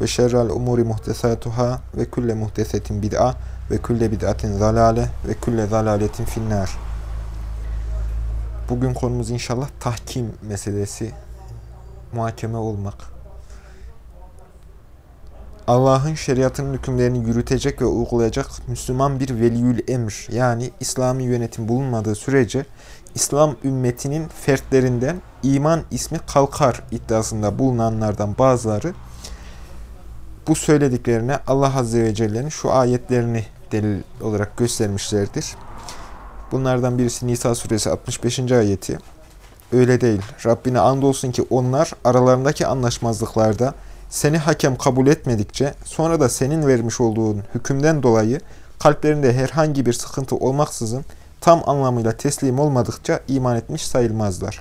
ve şerrel umuri muhtesatuhâ ve külle muhtesetin bid'a ve külle bid'atin zalale ve külle zalaletin finnâr. Bugün konumuz inşallah tahkim meselesi, muhakeme olmak. Allah'ın şeriatının hükümlerini yürütecek ve uygulayacak Müslüman bir veliyül emr yani İslami yönetim bulunmadığı sürece İslam ümmetinin fertlerinden iman ismi kalkar iddiasında bulunanlardan bazıları bu söylediklerine Allah Azze ve Celle'nin şu ayetlerini delil olarak göstermişlerdir. Bunlardan birisi Nisa suresi 65. ayeti. Öyle değil. Rabbine andolsun ki onlar aralarındaki anlaşmazlıklarda seni hakem kabul etmedikçe sonra da senin vermiş olduğun hükümden dolayı kalplerinde herhangi bir sıkıntı olmaksızın tam anlamıyla teslim olmadıkça iman etmiş sayılmazlar.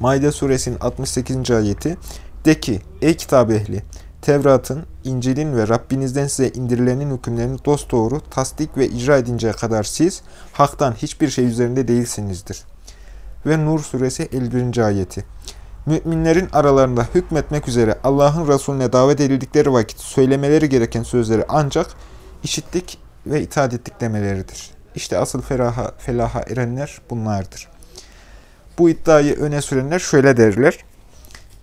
Maide suresinin 68. ayeti De ki, ey kitap ehli, Tevrat'ın, İncil'in ve Rabbinizden size indirilenin hükümlerini dosdoğru tasdik ve icra edinceye kadar siz haktan hiçbir şey üzerinde değilsinizdir. Ve Nur suresi 51. ayeti. Müminlerin aralarında hükmetmek üzere Allah'ın Resulüne davet edildikleri vakit söylemeleri gereken sözleri ancak işittik ve itaat ettik demeleridir. İşte asıl felaha, felaha erenler bunlardır. Bu iddiayı öne sürenler şöyle derler.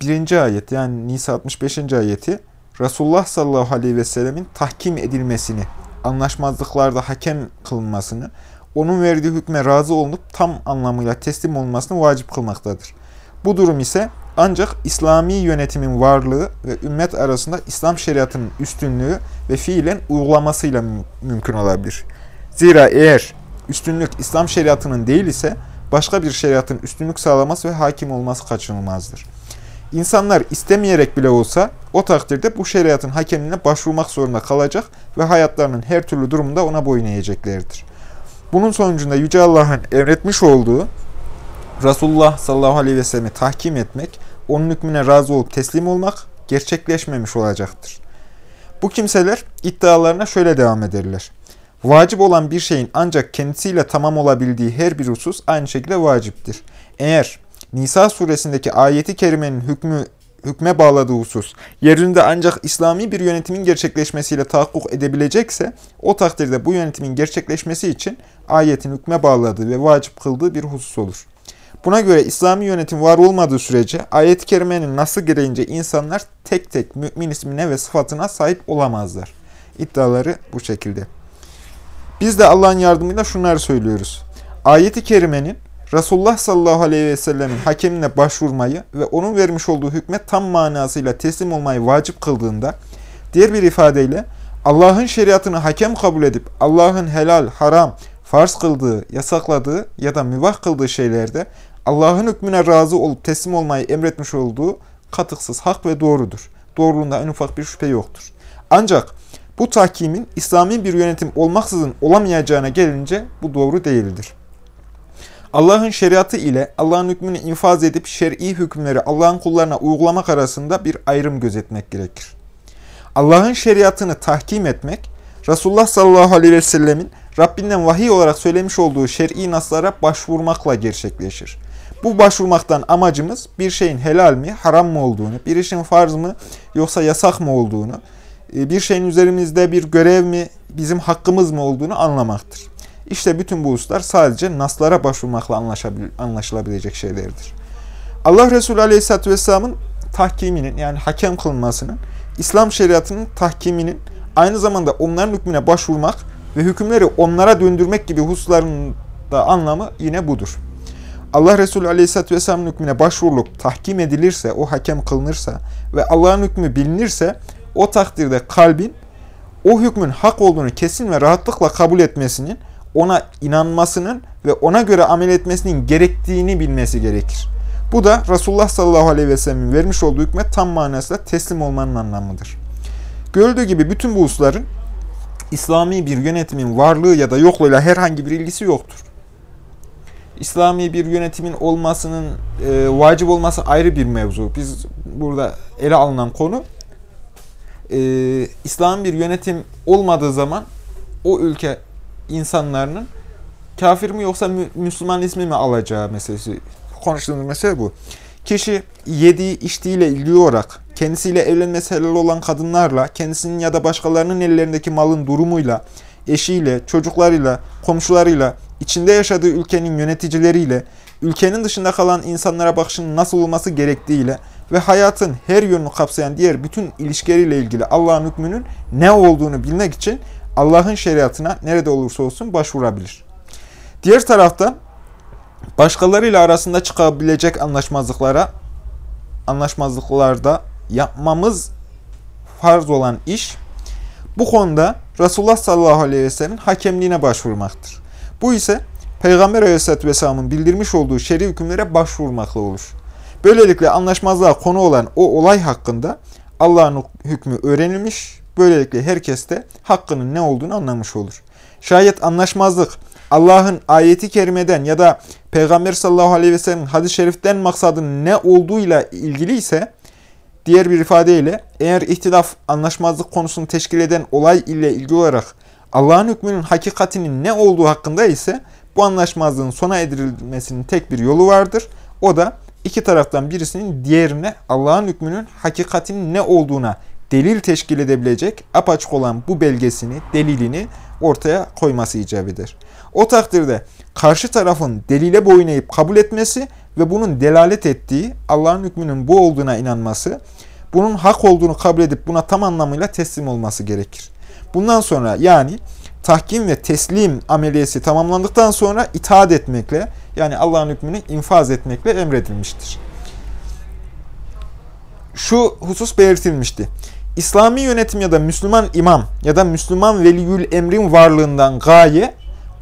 Birinci ayet yani Nisa 65. ayeti Resulullah sallallahu aleyhi ve sellemin tahkim edilmesini, anlaşmazlıklarda hakem kılınmasını, onun verdiği hükme razı olup tam anlamıyla teslim olmasını vacip kılmaktadır. Bu durum ise ancak İslami yönetimin varlığı ve ümmet arasında İslam şeriatının üstünlüğü ve fiilen uygulamasıyla mümkün olabilir. Zira eğer üstünlük İslam şeriatının değil ise başka bir şeriatın üstünlük sağlaması ve hakim olması kaçınılmazdır. İnsanlar istemeyerek bile olsa o takdirde bu şeriatın hakemine başvurmak zorunda kalacak ve hayatlarının her türlü durumunda ona boyun eğeceklerdir. Bunun sonucunda Yüce Allah'ın emretmiş olduğu Resulullah sallallahu aleyhi ve sellem'i tahkim etmek, onun hükmüne razı olup teslim olmak gerçekleşmemiş olacaktır. Bu kimseler iddialarına şöyle devam ederler. Vacip olan bir şeyin ancak kendisiyle tamam olabildiği her bir husus aynı şekilde vaciptir. Eğer Nisa suresindeki ayeti kerimenin hükmü hükme bağladığı husus, yeryüzünde ancak İslami bir yönetimin gerçekleşmesiyle tahakkuk edebilecekse, o takdirde bu yönetimin gerçekleşmesi için ayetin hükme bağladığı ve vacip kıldığı bir husus olur. Buna göre İslami yönetim var olmadığı sürece ayet-i kerimenin nasıl gereğince insanlar tek tek mümin ismine ve sıfatına sahip olamazlar. İddiaları bu şekilde. Biz de Allah'ın yardımıyla şunları söylüyoruz. Ayet-i kerimenin Resulullah sallallahu aleyhi ve sellemin hakemine başvurmayı ve onun vermiş olduğu hükme tam manasıyla teslim olmayı vacip kıldığında, diğer bir ifadeyle Allah'ın şeriatını hakem kabul edip Allah'ın helal, haram, farz kıldığı, yasakladığı ya da mübah kıldığı şeylerde Allah'ın hükmüne razı olup teslim olmayı emretmiş olduğu katıksız hak ve doğrudur. Doğruluğunda en ufak bir şüphe yoktur. Ancak bu tahkimin İslami bir yönetim olmaksızın olamayacağına gelince bu doğru değildir. Allah'ın şeriatı ile Allah'ın hükmünü infaz edip şer'i hükümleri Allah'ın kullarına uygulamak arasında bir ayrım gözetmek gerekir. Allah'ın şeriatını tahkim etmek, Resulullah sallallahu aleyhi ve sellemin Rabbinden vahiy olarak söylemiş olduğu şer'i naslara başvurmakla gerçekleşir. Bu başvurmaktan amacımız bir şeyin helal mi, haram mı olduğunu, bir işin farz mı yoksa yasak mı olduğunu, e, bir şeyin üzerimizde bir görev mi, bizim hakkımız mı olduğunu anlamaktır. İşte bütün bu hususlar sadece naslara başvurmakla anlaşılabilecek şeylerdir. Allah Resulü Aleyhisselatü Vesselam'ın tahkiminin yani hakem kılınmasının, İslam şeriatının tahkiminin aynı zamanda onların hükmüne başvurmak ve hükümleri onlara döndürmek gibi hususların da anlamı yine budur. Allah Resulü Aleyhisselatü Vesselam'ın hükmüne başvurulup tahkim edilirse, o hakem kılınırsa ve Allah'ın hükmü bilinirse o takdirde kalbin o hükmün hak olduğunu kesin ve rahatlıkla kabul etmesinin, ona inanmasının ve ona göre amel etmesinin gerektiğini bilmesi gerekir. Bu da Resulullah sallallahu aleyhi ve sellem'in vermiş olduğu hükme tam manasıyla teslim olmanın anlamıdır. Görüldüğü gibi bütün bu hususların İslami bir yönetimin varlığı ya da yokluğuyla herhangi bir ilgisi yoktur. İslami bir yönetimin olmasının e, vacip olması ayrı bir mevzu. Biz burada ele alınan konu e, İslam bir yönetim olmadığı zaman o ülke insanların kafir mi yoksa Müslüman ismi mi alacağı meselesi. Konuştuğumuz mesele bu. Kişi yediği içtiğiyle ilgili olarak kendisiyle evlenmesi helal olan kadınlarla, kendisinin ya da başkalarının ellerindeki malın durumuyla, eşiyle, çocuklarıyla, komşularıyla, içinde yaşadığı ülkenin yöneticileriyle, ülkenin dışında kalan insanlara bakışının nasıl olması gerektiğiyle ve hayatın her yönünü kapsayan diğer bütün ilişkileriyle ilgili Allah'ın hükmünün ne olduğunu bilmek için Allah'ın şeriatına nerede olursa olsun başvurabilir. Diğer taraftan başkalarıyla arasında çıkabilecek anlaşmazlıklara anlaşmazlıklarda yapmamız farz olan iş bu konuda Resulullah sallallahu aleyhi ve sellem'in hakemliğine başvurmaktır. Bu ise Peygamber aleyhisselatü vesselamın bildirmiş olduğu şer'i hükümlere başvurmakla olur. Böylelikle anlaşmazlığa konu olan o olay hakkında Allah'ın hükmü öğrenilmiş, böylelikle herkes de hakkının ne olduğunu anlamış olur. Şayet anlaşmazlık Allah'ın ayeti kerimeden ya da Peygamber sallallahu aleyhi ve sellem'in hadis-i şeriften maksadının ne olduğuyla ilgili ise diğer bir ifadeyle eğer ihtilaf anlaşmazlık konusunu teşkil eden olay ile ilgili olarak Allah'ın hükmünün hakikatinin ne olduğu hakkında ise bu anlaşmazlığın sona edirilmesinin tek bir yolu vardır. O da iki taraftan birisinin diğerine Allah'ın hükmünün hakikatinin ne olduğuna delil teşkil edebilecek apaçık olan bu belgesini, delilini ortaya koyması icap eder. O takdirde karşı tarafın delile boyun eğip kabul etmesi ve bunun delalet ettiği Allah'ın hükmünün bu olduğuna inanması, bunun hak olduğunu kabul edip buna tam anlamıyla teslim olması gerekir. Bundan sonra yani tahkim ve teslim ameliyesi tamamlandıktan sonra itaat etmekle yani Allah'ın hükmünü infaz etmekle emredilmiştir. Şu husus belirtilmişti. İslami yönetim ya da Müslüman imam ya da Müslüman veliyül emrin varlığından gaye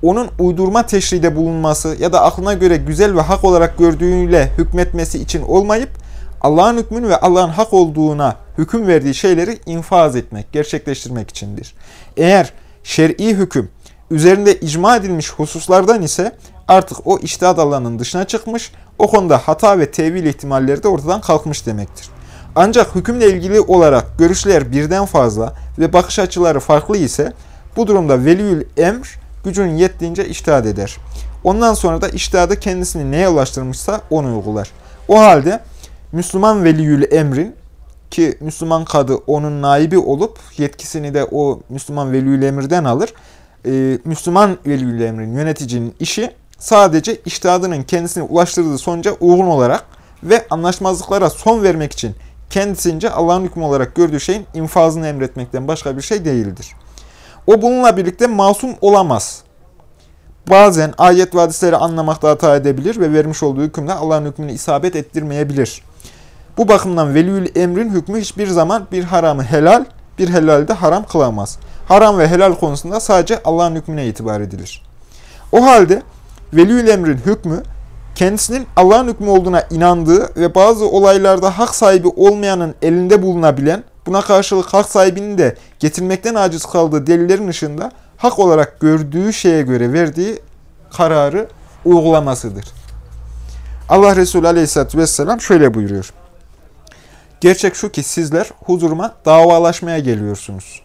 onun uydurma teşride bulunması ya da aklına göre güzel ve hak olarak gördüğüyle hükmetmesi için olmayıp Allah'ın hükmünü ve Allah'ın hak olduğuna hüküm verdiği şeyleri infaz etmek, gerçekleştirmek içindir. Eğer şer'i hüküm üzerinde icma edilmiş hususlardan ise artık o iştihad alanının dışına çıkmış, o konuda hata ve tevil ihtimalleri de ortadan kalkmış demektir. Ancak hükümle ilgili olarak görüşler birden fazla ve bakış açıları farklı ise bu durumda veliül emr gücünün yettiğince iştihad eder. Ondan sonra da iştihadı kendisini neye ulaştırmışsa onu uygular. O halde Müslüman veliyül emrin ki Müslüman kadı onun naibi olup yetkisini de o Müslüman veliyül emirden alır. Ee, Müslüman veliyül emrin yöneticinin işi sadece iştihadının kendisini ulaştırdığı sonuca uygun olarak ve anlaşmazlıklara son vermek için kendisince Allah'ın hükmü olarak gördüğü şeyin infazını emretmekten başka bir şey değildir. O bununla birlikte masum olamaz. Bazen ayet ve hadisleri anlamakta hata edebilir ve vermiş olduğu hükümle Allah'ın hükmünü isabet ettirmeyebilir. Bu bakımdan veliyül emrin hükmü hiçbir zaman bir haramı helal, bir helali de haram kılamaz. Haram ve helal konusunda sadece Allah'ın hükmüne itibar edilir. O halde veliyül emrin hükmü kendisinin Allah'ın hükmü olduğuna inandığı ve bazı olaylarda hak sahibi olmayanın elinde bulunabilen, buna karşılık hak sahibinin de getirmekten aciz kaldığı delillerin ışığında hak olarak gördüğü şeye göre verdiği kararı uygulamasıdır. Allah Resulü Aleyhisselatü Vesselam şöyle buyuruyor. Gerçek şu ki sizler huzuruma davalaşmaya geliyorsunuz.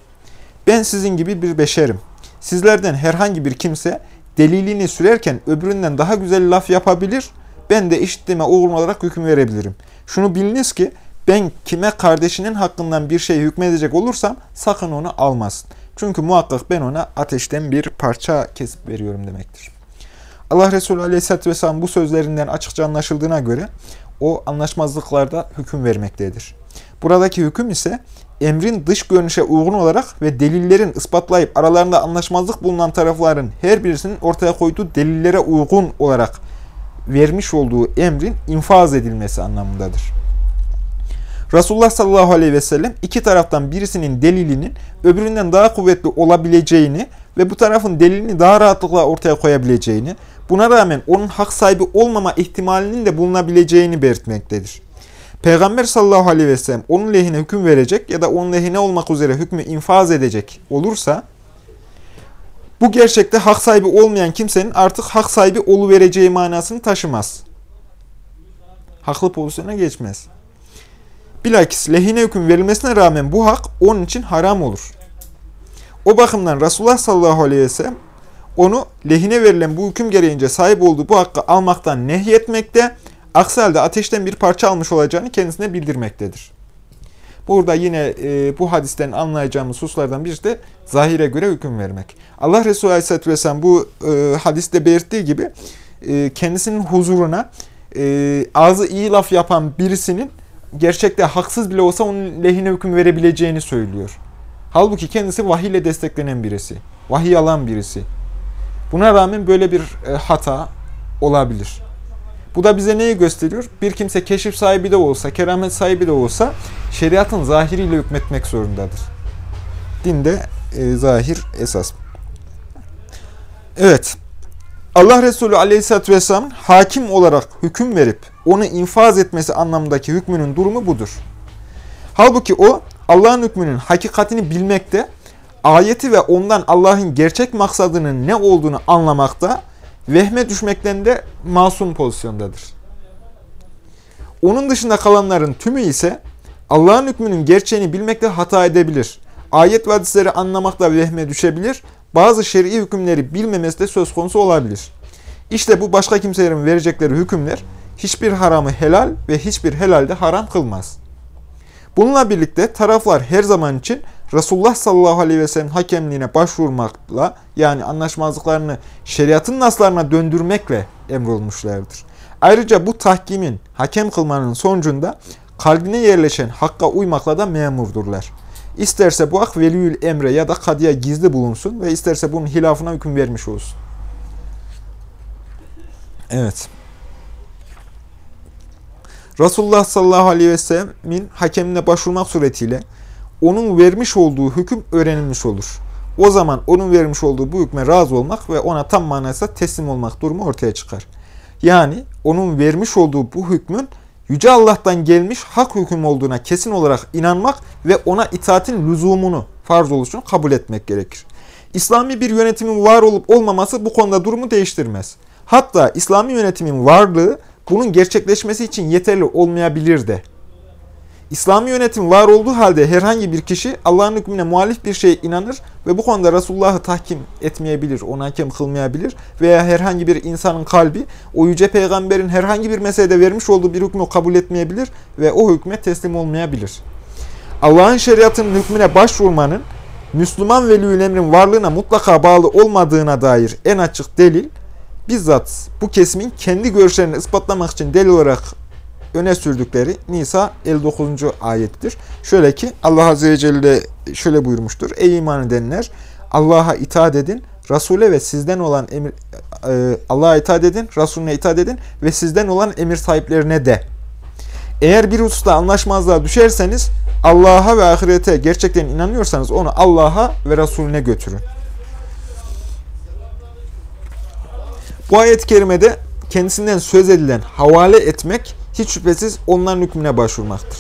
Ben sizin gibi bir beşerim. Sizlerden herhangi bir kimse delilini sürerken öbüründen daha güzel laf yapabilir, ben de işittiğime uygun olarak hüküm verebilirim. Şunu biliniz ki ben kime kardeşinin hakkından bir şey hükmedecek olursam sakın onu almasın. Çünkü muhakkak ben ona ateşten bir parça kesip veriyorum demektir. Allah Resulü Aleyhisselatü Vesselam bu sözlerinden açıkça anlaşıldığına göre o anlaşmazlıklarda hüküm vermektedir. Buradaki hüküm ise emrin dış görünüşe uygun olarak ve delillerin ispatlayıp aralarında anlaşmazlık bulunan tarafların her birisinin ortaya koyduğu delillere uygun olarak vermiş olduğu emrin infaz edilmesi anlamındadır. Resulullah sallallahu aleyhi ve sellem iki taraftan birisinin delilinin öbüründen daha kuvvetli olabileceğini ve bu tarafın delilini daha rahatlıkla ortaya koyabileceğini, buna rağmen onun hak sahibi olmama ihtimalinin de bulunabileceğini belirtmektedir. Peygamber sallallahu aleyhi ve sellem onun lehine hüküm verecek ya da onun lehine olmak üzere hükmü infaz edecek olursa bu gerçekte hak sahibi olmayan kimsenin artık hak sahibi oluvereceği manasını taşımaz. Haklı pozisyona geçmez. Bilakis lehine hüküm verilmesine rağmen bu hak onun için haram olur. O bakımdan Resulullah sallallahu aleyhi ve sellem onu lehine verilen bu hüküm gereğince sahip olduğu bu hakkı almaktan nehyetmekte, aksi halde ateşten bir parça almış olacağını kendisine bildirmektedir. Burada yine e, bu hadisten anlayacağımız hususlardan birisi de zahire göre hüküm vermek. Allah Resulü Aleyhisselatü Vesselam bu e, hadiste belirttiği gibi e, kendisinin huzuruna e, ağzı iyi laf yapan birisinin gerçekte haksız bile olsa onun lehine hüküm verebileceğini söylüyor. Halbuki kendisi vahiy ile desteklenen birisi. Vahiy alan birisi. Buna rağmen böyle bir e, hata olabilir. Bu da bize neyi gösteriyor? Bir kimse keşif sahibi de olsa, keramet sahibi de olsa şeriatın zahiriyle hükmetmek zorundadır. Dinde e, zahir esas. Evet. Allah Resulü Aleyhisselatü Vesselam hakim olarak hüküm verip onu infaz etmesi anlamındaki hükmünün durumu budur. Halbuki o Allah'ın hükmünün hakikatini bilmekte, ayeti ve ondan Allah'ın gerçek maksadının ne olduğunu anlamakta, vehme düşmekten de masum pozisyondadır. Onun dışında kalanların tümü ise Allah'ın hükmünün gerçeğini bilmekte hata edebilir. Ayet ve hadisleri anlamakla vehme düşebilir. Bazı şer'i hükümleri bilmemesi de söz konusu olabilir. İşte bu başka kimselerin verecekleri hükümler hiçbir haramı helal ve hiçbir helal de haram kılmaz. Bununla birlikte taraflar her zaman için Resulullah sallallahu aleyhi ve sellem hakemliğine başvurmakla yani anlaşmazlıklarını şeriatın naslarına döndürmekle emrolmuşlardır. Ayrıca bu tahkimin, hakem kılmanın sonucunda kalbine yerleşen hakka uymakla da memurdurlar. İsterse bu hak veliyül emre ya da kadıya gizli bulunsun ve isterse bunun hilafına hüküm vermiş olsun. Evet. Resulullah sallallahu aleyhi ve sellemin hakemine başvurmak suretiyle onun vermiş olduğu hüküm öğrenilmiş olur. O zaman onun vermiş olduğu bu hükme razı olmak ve ona tam manasıyla teslim olmak durumu ortaya çıkar. Yani onun vermiş olduğu bu hükmün Yüce Allah'tan gelmiş hak hüküm olduğuna kesin olarak inanmak ve ona itaatin lüzumunu farz oluşunu kabul etmek gerekir. İslami bir yönetimin var olup olmaması bu konuda durumu değiştirmez. Hatta İslami yönetimin varlığı bunun gerçekleşmesi için yeterli olmayabilir de. İslami yönetim var olduğu halde herhangi bir kişi Allah'ın hükmüne muhalif bir şeye inanır ve bu konuda Resulullah'ı tahkim etmeyebilir, ona hakem kılmayabilir veya herhangi bir insanın kalbi o yüce peygamberin herhangi bir meselede vermiş olduğu bir hükmü kabul etmeyebilir ve o hükme teslim olmayabilir. Allah'ın şeriatının hükmüne başvurmanın Müslüman veliyül emrin varlığına mutlaka bağlı olmadığına dair en açık delil bizzat bu kesimin kendi görüşlerini ispatlamak için delil olarak öne sürdükleri Nisa 59. ayettir. Şöyle ki Allah Azze ve Celle şöyle buyurmuştur. Ey iman edenler Allah'a itaat edin, Resul'e ve sizden olan emir e, Allah'a itaat edin, Resulüne itaat edin ve sizden olan emir sahiplerine de. Eğer bir hususta anlaşmazlığa düşerseniz Allah'a ve ahirete gerçekten inanıyorsanız onu Allah'a ve Resulüne götürün. Bu ayet-i kerimede kendisinden söz edilen havale etmek hiç şüphesiz onların hükmüne başvurmaktır.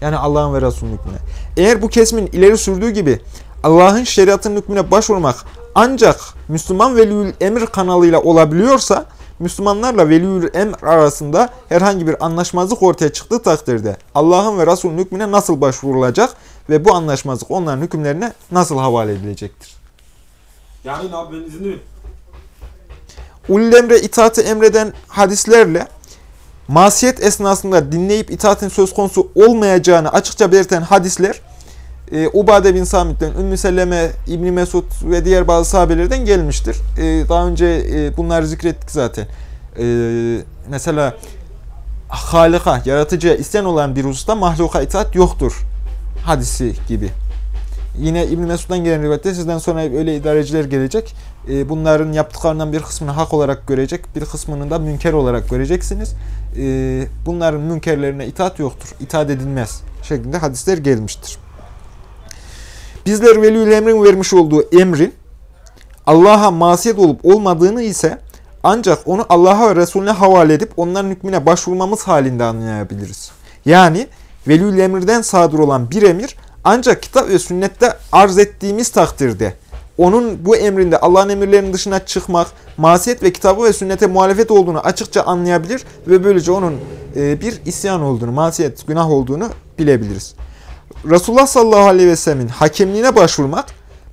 Yani Allah'ın ve Resulünün hükmüne. Eğer bu kesimin ileri sürdüğü gibi Allah'ın şeriatının hükmüne başvurmak ancak Müslüman veliyül emir kanalıyla olabiliyorsa Müslümanlarla veliyül emr arasında herhangi bir anlaşmazlık ortaya çıktığı takdirde Allah'ın ve Resulünün hükmüne nasıl başvurulacak ve bu anlaşmazlık onların hükümlerine nasıl havale edilecektir? Yani abi ben izinliyim. Ulul emre itaati emreden hadislerle masiyet esnasında dinleyip itaatin söz konusu olmayacağını açıkça belirten hadisler e, Ubade bin Samit'ten, Ümmü Selleme, İbni Mesud ve diğer bazı sahabelerden gelmiştir. E, daha önce e, bunları zikrettik zaten. E, mesela Halika, yaratıcıya isten olan bir hususta mahluka itaat yoktur hadisi gibi. Yine İbn Mesud'dan gelen rivayette sizden sonra öyle idareciler gelecek. E, bunların yaptıklarından bir kısmını hak olarak görecek, bir kısmını da münker olarak göreceksiniz. E, bunların münkerlerine itaat yoktur, itaat edilmez şeklinde hadisler gelmiştir. Bizler velül emrin vermiş olduğu emrin Allah'a masiyet olup olmadığını ise ancak onu Allah'a ve Resulüne havale edip onların hükmüne başvurmamız halinde anlayabiliriz. Yani velül emirden sadır olan bir emir ancak kitap ve sünnette arz ettiğimiz takdirde onun bu emrinde Allah'ın emirlerinin dışına çıkmak, masiyet ve kitabı ve sünnete muhalefet olduğunu açıkça anlayabilir ve böylece onun e, bir isyan olduğunu, masiyet, günah olduğunu bilebiliriz. Resulullah sallallahu aleyhi ve sellemin hakemliğine başvurmak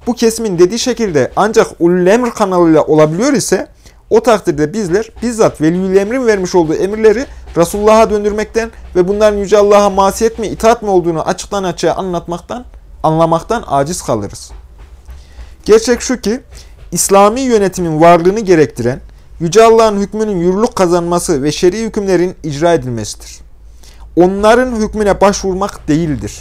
bu kesimin dediği şekilde ancak ulul emr kanalıyla olabiliyor ise o takdirde bizler bizzat veliyül emrin vermiş olduğu emirleri Resulullah'a döndürmekten ve bunların Yüce Allah'a masiyet mi, itaat mi olduğunu açıktan açığa anlatmaktan, anlamaktan aciz kalırız. Gerçek şu ki, İslami yönetimin varlığını gerektiren, Yüce Allah'ın hükmünün yürürlük kazanması ve şer'i hükümlerin icra edilmesidir. Onların hükmüne başvurmak değildir.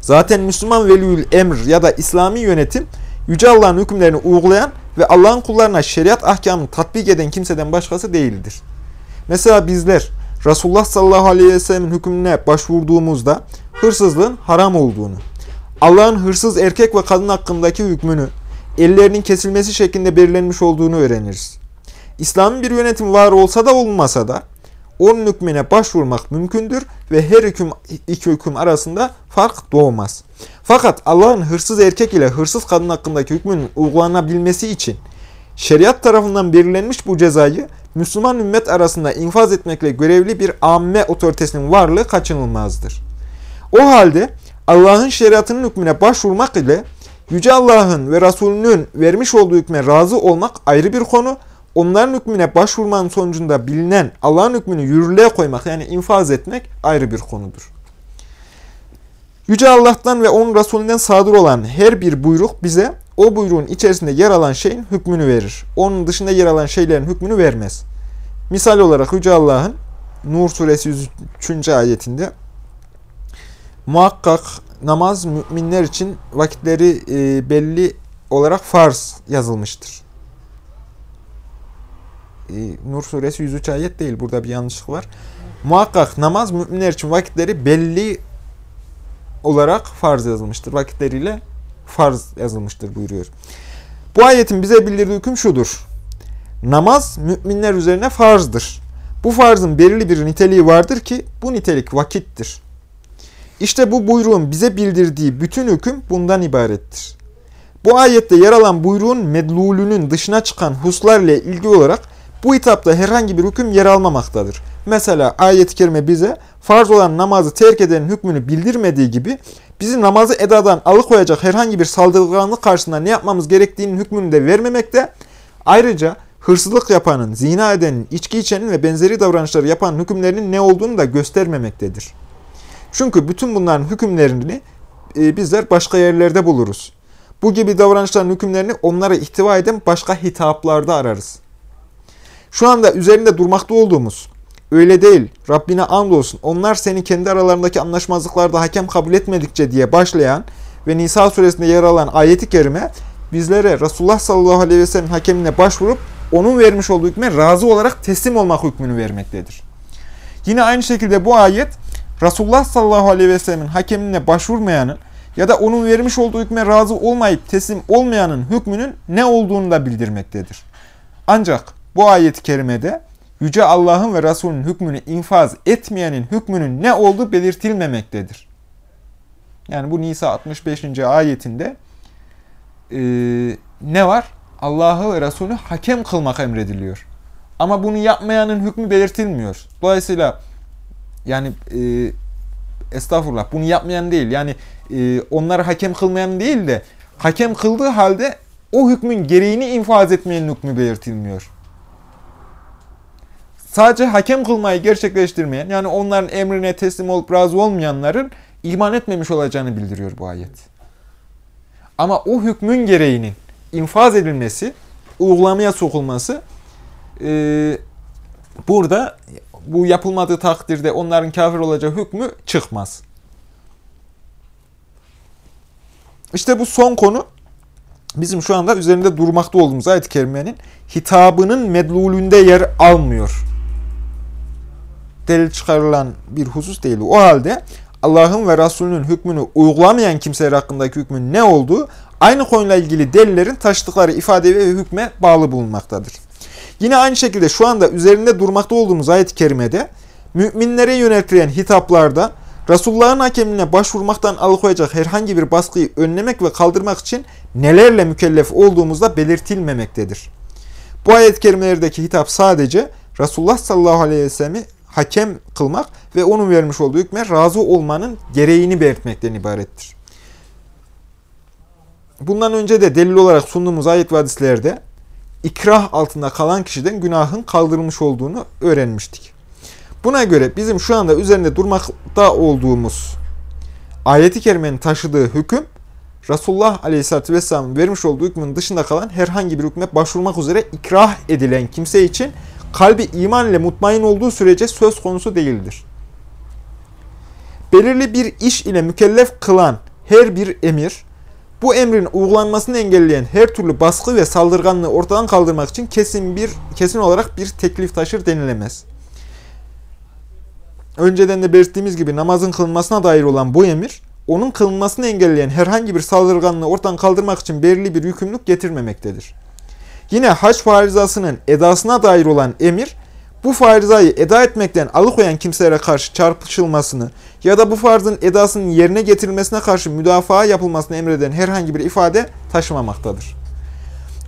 Zaten Müslüman veliyül emr ya da İslami yönetim, Yüce Allah'ın hükümlerini uygulayan ve Allah'ın kullarına şeriat ahkamını tatbik eden kimseden başkası değildir. Mesela bizler Resulullah sallallahu aleyhi ve sellemin hükmüne başvurduğumuzda hırsızlığın haram olduğunu, Allah'ın hırsız erkek ve kadın hakkındaki hükmünü, ellerinin kesilmesi şeklinde belirlenmiş olduğunu öğreniriz. İslam'ın bir yönetim var olsa da olmasa da onun hükmüne başvurmak mümkündür ve her hüküm iki hüküm arasında fark doğmaz. Fakat Allah'ın hırsız erkek ile hırsız kadın hakkındaki hükmünün uygulanabilmesi için şeriat tarafından belirlenmiş bu cezayı Müslüman ümmet arasında infaz etmekle görevli bir amme otoritesinin varlığı kaçınılmazdır. O halde Allah'ın şeriatının hükmüne başvurmak ile Yüce Allah'ın ve Resulünün vermiş olduğu hükme razı olmak ayrı bir konu. Onların hükmüne başvurmanın sonucunda bilinen Allah'ın hükmünü yürürlüğe koymak yani infaz etmek ayrı bir konudur. Yüce Allah'tan ve onun Resulünden sadır olan her bir buyruk bize o buyruğun içerisinde yer alan şeyin hükmünü verir. Onun dışında yer alan şeylerin hükmünü vermez. Misal olarak Yüce Allah'ın Nur suresi 103. ayetinde muhakkak namaz müminler için vakitleri e, belli olarak farz yazılmıştır. E, Nur suresi 103 ayet değil. Burada bir yanlışlık var. Muhakkak namaz müminler için vakitleri belli olarak farz yazılmıştır. Vakitleriyle farz yazılmıştır buyuruyor. Bu ayetin bize bildirdiği hüküm şudur. Namaz müminler üzerine farzdır. Bu farzın belirli bir niteliği vardır ki bu nitelik vakittir. İşte bu buyruğun bize bildirdiği bütün hüküm bundan ibarettir. Bu ayette yer alan buyruğun medlulünün dışına çıkan huslarla ilgili olarak bu hitapta herhangi bir hüküm yer almamaktadır. Mesela ayet-i kerime bize farz olan namazı terk edenin hükmünü bildirmediği gibi bizi namazı edadan alıkoyacak herhangi bir saldırganlık karşısında ne yapmamız gerektiğinin hükmünü de vermemekte. Ayrıca hırsızlık yapanın, zina edenin, içki içenin ve benzeri davranışları yapan hükümlerinin ne olduğunu da göstermemektedir. Çünkü bütün bunların hükümlerini e, bizler başka yerlerde buluruz. Bu gibi davranışların hükümlerini onlara ihtiva eden başka hitaplarda ararız. Şu anda üzerinde durmakta olduğumuz, öyle değil, Rabbine andolsun, onlar seni kendi aralarındaki anlaşmazlıklarda hakem kabul etmedikçe diye başlayan ve Nisa suresinde yer alan ayeti kerime, bizlere Resulullah sallallahu aleyhi ve sellem hakemine başvurup, onun vermiş olduğu hükme razı olarak teslim olmak hükmünü vermektedir. Yine aynı şekilde bu ayet, Resulullah sallallahu aleyhi ve sellemin hakemine başvurmayanın ya da onun vermiş olduğu hükme razı olmayıp teslim olmayanın hükmünün ne olduğunu da bildirmektedir. Ancak bu ayet-i kerimede Yüce Allah'ın ve Resulünün hükmünü infaz etmeyenin hükmünün ne olduğu belirtilmemektedir. Yani bu Nisa 65. ayetinde e, ne var? Allah'ı ve Resulü hakem kılmak emrediliyor. Ama bunu yapmayanın hükmü belirtilmiyor. Dolayısıyla yani e, estağfurullah bunu yapmayan değil. Yani e, onları hakem kılmayan değil de hakem kıldığı halde o hükmün gereğini infaz etmeyen hükmü belirtilmiyor. Sadece hakem kılmayı gerçekleştirmeyen yani onların emrine teslim olup razı olmayanların iman etmemiş olacağını bildiriyor bu ayet. Ama o hükmün gereğinin infaz edilmesi, uygulamaya sokulması e, burada bu yapılmadığı takdirde onların kafir olacağı hükmü çıkmaz. İşte bu son konu bizim şu anda üzerinde durmakta olduğumuz ayet-i kerimenin hitabının medlulünde yer almıyor. Delil çıkarılan bir husus değil. O halde Allah'ın ve Resulünün hükmünü uygulamayan kimseler hakkındaki hükmün ne olduğu aynı konuyla ilgili delillerin taşıdıkları ifade ve hükme bağlı bulunmaktadır. Yine aynı şekilde şu anda üzerinde durmakta olduğumuz ayet-i kerimede müminlere yöneltilen hitaplarda Resulullah'ın hakemine başvurmaktan alıkoyacak herhangi bir baskıyı önlemek ve kaldırmak için nelerle mükellef olduğumuzda belirtilmemektedir. Bu ayet-i kerimelerdeki hitap sadece Resulullah sallallahu aleyhi ve sellem'i hakem kılmak ve onun vermiş olduğu hükme razı olmanın gereğini belirtmekten ibarettir. Bundan önce de delil olarak sunduğumuz ayet ve hadislerde ikrah altında kalan kişiden günahın kaldırılmış olduğunu öğrenmiştik. Buna göre bizim şu anda üzerinde durmakta olduğumuz ayeti kerimenin taşıdığı hüküm Resulullah Aleyhisselatü Vesselam'ın vermiş olduğu hükmün dışında kalan herhangi bir hükme başvurmak üzere ikrah edilen kimse için kalbi iman ile mutmain olduğu sürece söz konusu değildir. Belirli bir iş ile mükellef kılan her bir emir, bu emrin uygulanmasını engelleyen her türlü baskı ve saldırganlığı ortadan kaldırmak için kesin bir kesin olarak bir teklif taşır denilemez. Önceden de belirttiğimiz gibi namazın kılınmasına dair olan bu emir, onun kılınmasını engelleyen herhangi bir saldırganlığı ortadan kaldırmak için belirli bir yükümlülük getirmemektedir. Yine hac farizasının edasına dair olan emir, bu farizayı eda etmekten alıkoyan kimselere karşı çarpışılmasını ya da bu farzın edasının yerine getirilmesine karşı müdafaa yapılmasını emreden herhangi bir ifade taşımamaktadır.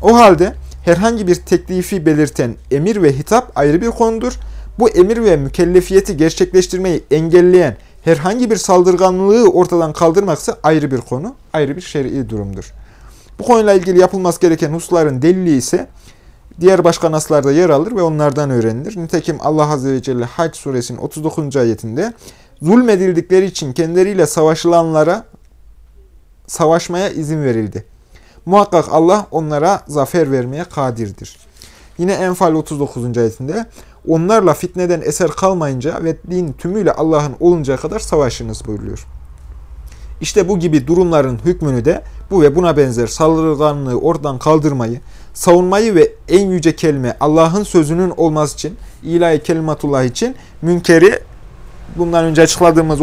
O halde herhangi bir teklifi belirten emir ve hitap ayrı bir konudur. Bu emir ve mükellefiyeti gerçekleştirmeyi engelleyen herhangi bir saldırganlığı ortadan kaldırmaksa ayrı bir konu, ayrı bir şer'i durumdur. Bu konuyla ilgili yapılması gereken hususların delili ise diğer başka naslarda yer alır ve onlardan öğrenilir. Nitekim Allah Azze ve Celle Hac suresinin 39. ayetinde zulmedildikleri için kendileriyle savaşılanlara savaşmaya izin verildi. Muhakkak Allah onlara zafer vermeye kadirdir. Yine Enfal 39. ayetinde onlarla fitneden eser kalmayınca ve din tümüyle Allah'ın oluncaya kadar savaşınız buyuruyor. İşte bu gibi durumların hükmünü de bu ve buna benzer saldırganlığı oradan kaldırmayı, savunmayı ve en yüce kelime Allah'ın sözünün olması için, ilahi kelimatullah için münkeri bundan önce açıkladığımız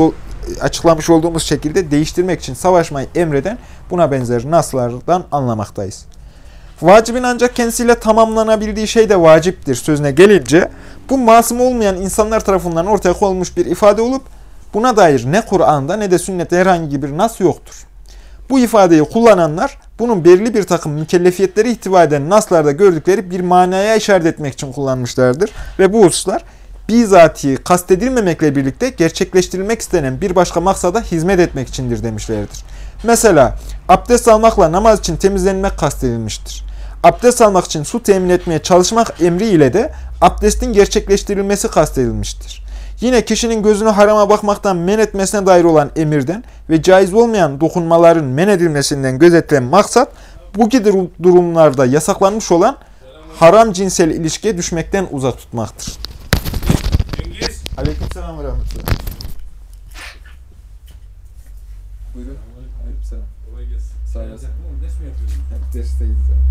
açıklamış olduğumuz şekilde değiştirmek için savaşmayı emreden buna benzer naslardan anlamaktayız. Vacibin ancak kendisiyle tamamlanabildiği şey de vaciptir sözüne gelince bu masum olmayan insanlar tarafından ortaya konulmuş bir ifade olup buna dair ne Kur'an'da ne de sünnette herhangi bir nas yoktur. Bu ifadeyi kullananlar bunun belirli bir takım mükellefiyetleri ihtiva eden naslarda gördükleri bir manaya işaret etmek için kullanmışlardır. Ve bu hususlar bizatihi kastedilmemekle birlikte gerçekleştirilmek istenen bir başka maksada hizmet etmek içindir demişlerdir. Mesela abdest almakla namaz için temizlenmek kastedilmiştir. Abdest almak için su temin etmeye çalışmak emri ile de abdestin gerçekleştirilmesi kastedilmiştir. Yine kişinin gözünü harama bakmaktan men etmesine dair olan emirden ve caiz olmayan dokunmaların men edilmesinden gözetilen maksat bu gibi durumlarda yasaklanmış olan haram cinsel ilişkiye düşmekten uzak tutmaktır. Cengiz. Aleykümselam ve rahmetullah. Buyurun. Aleykümselam. Kolay gelsin. Sağ olasın. Ders mi yapıyorsun? Dersteyiz abi.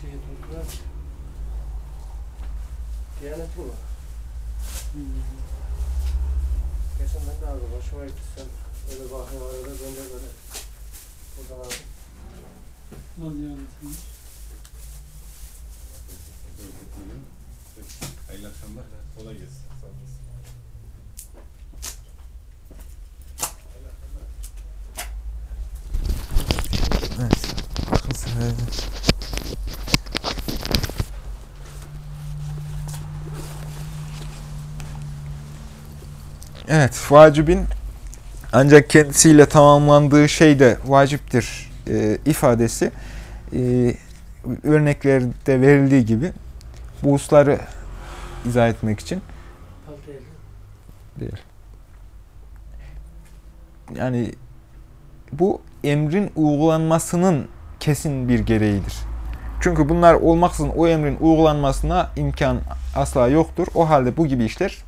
Şey tuttular. Diyanet bu. Geçen ben de aldım. Hoşuma gitti. Sen öyle bakıyor öyle ben de böyle. Buradan aldım. Hayırlı akşamlar. Kolay gelsin. Sağ olasın. Evet. Bakın sen- Evet, vacibin ancak kendisiyle tamamlandığı şey de vaciptir e, ifadesi e, örneklerde verildiği gibi bu hususları izah etmek için değil. Yani bu emrin uygulanmasının kesin bir gereğidir. Çünkü bunlar olmaksızın o emrin uygulanmasına imkan asla yoktur. O halde bu gibi işler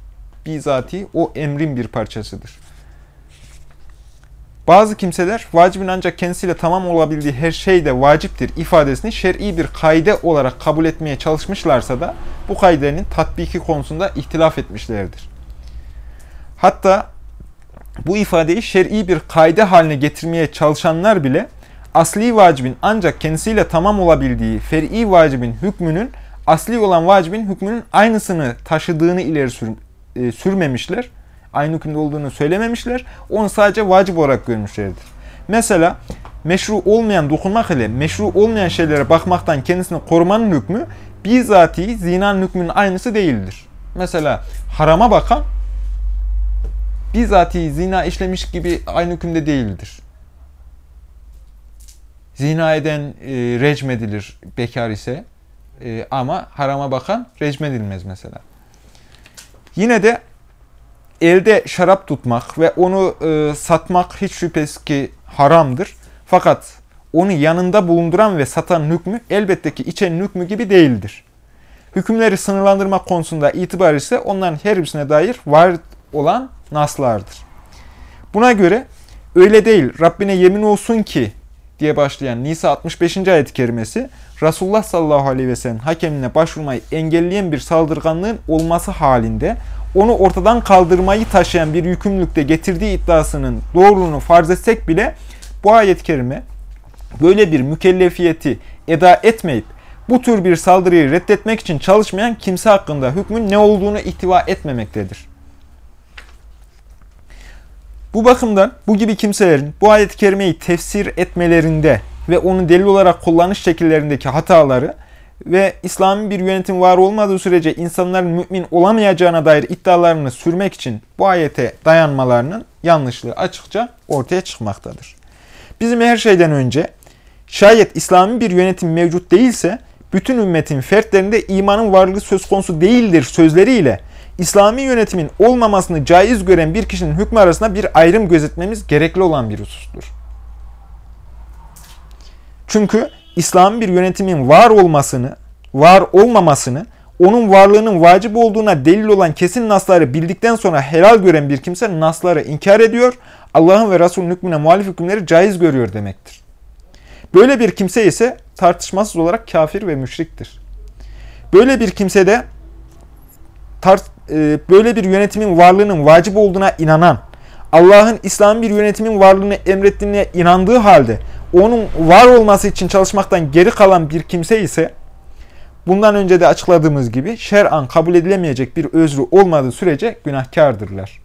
bizatihi o emrin bir parçasıdır. Bazı kimseler vacibin ancak kendisiyle tamam olabildiği her şey de vaciptir ifadesini şer'i bir kaide olarak kabul etmeye çalışmışlarsa da bu kaidenin tatbiki konusunda ihtilaf etmişlerdir. Hatta bu ifadeyi şer'i bir kaide haline getirmeye çalışanlar bile asli vacibin ancak kendisiyle tamam olabildiği fer'i vacibin hükmünün asli olan vacibin hükmünün aynısını taşıdığını ileri sür, e, sürmemişler. Aynı hükümde olduğunu söylememişler. Onu sadece vacip olarak görmüşlerdir. Mesela meşru olmayan dokunmak ile meşru olmayan şeylere bakmaktan kendisini korumanın hükmü bizatihi zinanın hükmünün aynısı değildir. Mesela harama bakan bizatihi zina işlemiş gibi aynı hükümde değildir. Zina eden e, recmedilir bekar ise e, ama harama bakan recmedilmez mesela. Yine de elde şarap tutmak ve onu e, satmak hiç şüphesiz ki haramdır. Fakat onu yanında bulunduran ve satan hükmü elbette ki içenin hükmü gibi değildir. Hükümleri sınırlandırmak konusunda itibar ise onların her birisine dair var olan naslardır. Buna göre öyle değil Rabbine yemin olsun ki diye başlayan Nisa 65. ayet-i kerimesi Resulullah sallallahu aleyhi ve sellem hakemine başvurmayı engelleyen bir saldırganlığın olması halinde onu ortadan kaldırmayı taşıyan bir yükümlülükte getirdiği iddiasının doğruluğunu farz etsek bile bu ayet-i kerime böyle bir mükellefiyeti eda etmeyip bu tür bir saldırıyı reddetmek için çalışmayan kimse hakkında hükmün ne olduğunu ihtiva etmemektedir. Bu bakımdan bu gibi kimselerin bu ayet-i kerimeyi tefsir etmelerinde ve onu delil olarak kullanış şekillerindeki hataları ve İslami bir yönetim var olmadığı sürece insanların mümin olamayacağına dair iddialarını sürmek için bu ayete dayanmalarının yanlışlığı açıkça ortaya çıkmaktadır. Bizim her şeyden önce şayet İslami bir yönetim mevcut değilse bütün ümmetin fertlerinde imanın varlığı söz konusu değildir sözleriyle İslami yönetimin olmamasını caiz gören bir kişinin hükmü arasında bir ayrım gözetmemiz gerekli olan bir husustur. Çünkü İslami bir yönetimin var olmasını, var olmamasını, onun varlığının vacip olduğuna delil olan kesin nasları bildikten sonra helal gören bir kimse nasları inkar ediyor, Allah'ın ve Resul'ün hükmüne muhalif hükümleri caiz görüyor demektir. Böyle bir kimse ise tartışmasız olarak kafir ve müşriktir. Böyle bir kimse de tart, e, böyle bir yönetimin varlığının vacip olduğuna inanan, Allah'ın İslam bir yönetimin varlığını emrettiğine inandığı halde onun var olması için çalışmaktan geri kalan bir kimse ise bundan önce de açıkladığımız gibi şer'an kabul edilemeyecek bir özrü olmadığı sürece günahkardırlar.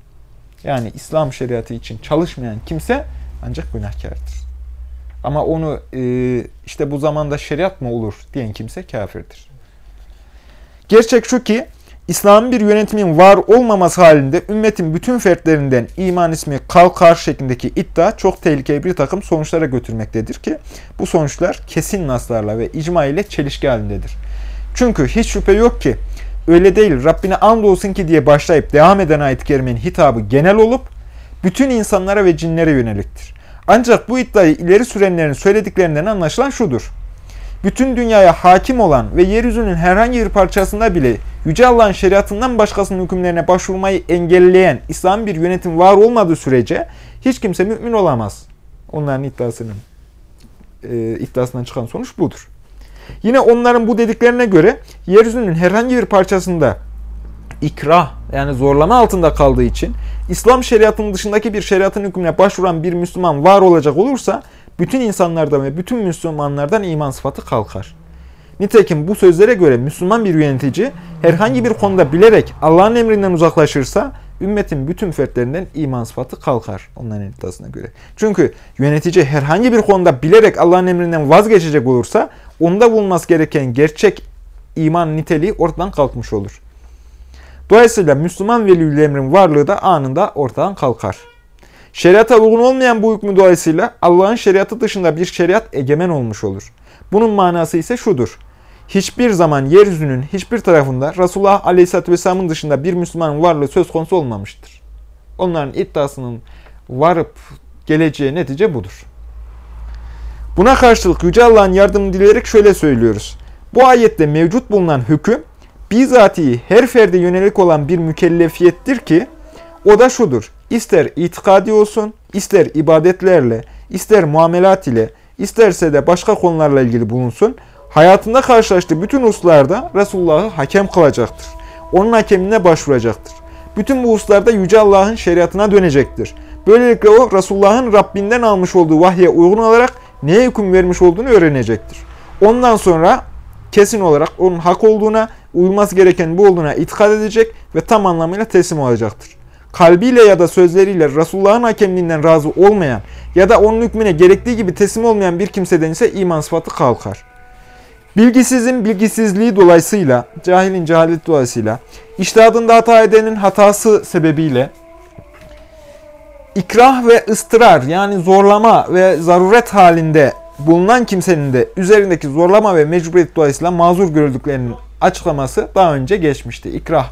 Yani İslam şeriatı için çalışmayan kimse ancak günahkardır. Ama onu e, işte bu zamanda şeriat mı olur diyen kimse kafirdir. Gerçek şu ki İslam'ın bir yönetimin var olmaması halinde ümmetin bütün fertlerinden iman ismi kalkar şeklindeki iddia çok tehlikeli bir takım sonuçlara götürmektedir ki bu sonuçlar kesin naslarla ve icma ile çelişki halindedir. Çünkü hiç şüphe yok ki öyle değil Rabbine andolsun ki diye başlayıp devam eden ayet-i kerimenin hitabı genel olup bütün insanlara ve cinlere yöneliktir. Ancak bu iddiayı ileri sürenlerin söylediklerinden anlaşılan şudur. Bütün dünyaya hakim olan ve yeryüzünün herhangi bir parçasında bile Yüce Allah'ın şeriatından başkasının hükümlerine başvurmayı engelleyen İslam bir yönetim var olmadığı sürece hiç kimse mümin olamaz. Onların iddiasının e, iddiasından çıkan sonuç budur. Yine onların bu dediklerine göre yeryüzünün herhangi bir parçasında ikrah yani zorlama altında kaldığı için İslam şeriatının dışındaki bir şeriatın hükmüne başvuran bir Müslüman var olacak olursa bütün insanlardan ve bütün Müslümanlardan iman sıfatı kalkar. Nitekim bu sözlere göre Müslüman bir yönetici herhangi bir konuda bilerek Allah'ın emrinden uzaklaşırsa ümmetin bütün fertlerinden iman sıfatı kalkar onların iddiasına göre. Çünkü yönetici herhangi bir konuda bilerek Allah'ın emrinden vazgeçecek olursa onda bulunması gereken gerçek iman niteliği ortadan kalkmış olur. Dolayısıyla Müslüman veliül emrin varlığı da anında ortadan kalkar. Şeriata uygun olmayan bu hükmü dolayısıyla Allah'ın şeriatı dışında bir şeriat egemen olmuş olur. Bunun manası ise şudur. Hiçbir zaman yeryüzünün hiçbir tarafında Resulullah Aleyhisselatü Vesselam'ın dışında bir Müslümanın varlığı söz konusu olmamıştır. Onların iddiasının varıp geleceği netice budur. Buna karşılık Yüce Allah'ın yardımını dileyerek şöyle söylüyoruz. Bu ayette mevcut bulunan hüküm bizatihi her ferde yönelik olan bir mükellefiyettir ki o da şudur. İster itikadi olsun, ister ibadetlerle, ister muamelat ile, isterse de başka konularla ilgili bulunsun. Hayatında karşılaştığı bütün hususlarda Resulullah'ı hakem kılacaktır. Onun hakemine başvuracaktır. Bütün bu hususlarda Yüce Allah'ın şeriatına dönecektir. Böylelikle o Resulullah'ın Rabbinden almış olduğu vahye uygun olarak neye hüküm vermiş olduğunu öğrenecektir. Ondan sonra kesin olarak onun hak olduğuna, uyulması gereken bu olduğuna itikad edecek ve tam anlamıyla teslim olacaktır. Kalbiyle ya da sözleriyle Resulullah'ın hakemliğinden razı olmayan ya da onun hükmüne gerektiği gibi teslim olmayan bir kimseden ise iman sıfatı kalkar. Bilgisizin bilgisizliği dolayısıyla, cahilin cehalet dolayısıyla, iştihadında hata edenin hatası sebebiyle, ikrah ve ıstırar yani zorlama ve zaruret halinde bulunan kimsenin de üzerindeki zorlama ve mecburiyet dolayısıyla mazur görüldüklerinin açıklaması daha önce geçmişti. İkrah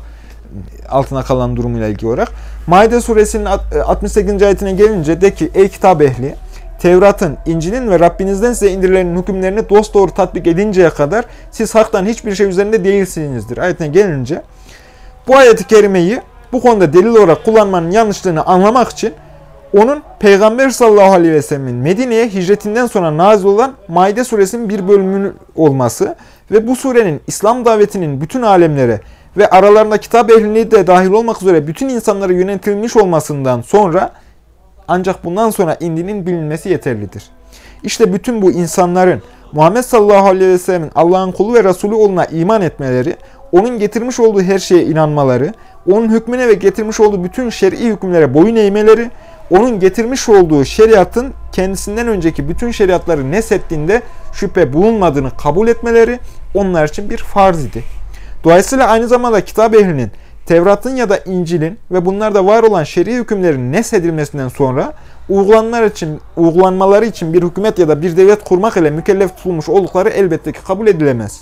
altına kalan durumuyla ilgili olarak. Maide suresinin 68. ayetine gelince de ki ey kitap ehli Tevrat'ın, İncil'in ve Rabbinizden size indirilenin hükümlerini dosdoğru tatbik edinceye kadar siz haktan hiçbir şey üzerinde değilsinizdir. Ayetine gelince bu ayeti kerimeyi bu konuda delil olarak kullanmanın yanlışlığını anlamak için onun Peygamber sallallahu aleyhi ve sellemin Medine'ye hicretinden sonra nazil olan Maide suresinin bir bölümünün olması ve bu surenin İslam davetinin bütün alemlere ve aralarında kitap ehlini de dahil olmak üzere bütün insanlara yönetilmiş olmasından sonra ancak bundan sonra indiğinin bilinmesi yeterlidir. İşte bütün bu insanların Muhammed sallallahu aleyhi ve sellemin Allah'ın kulu ve Resulü olduğuna iman etmeleri, onun getirmiş olduğu her şeye inanmaları, onun hükmüne ve getirmiş olduğu bütün şer'i hükümlere boyun eğmeleri, onun getirmiş olduğu şeriatın kendisinden önceki bütün şeriatları nesettiğinde şüphe bulunmadığını kabul etmeleri onlar için bir farz idi. Dolayısıyla aynı zamanda kitap ehlinin Tevrat'ın ya da İncil'in ve bunlarda var olan şer'i hükümlerin nesedilmesinden sonra uygulanmaları için, uygulanmaları için bir hükümet ya da bir devlet kurmak ile mükellef tutulmuş oldukları elbette ki kabul edilemez.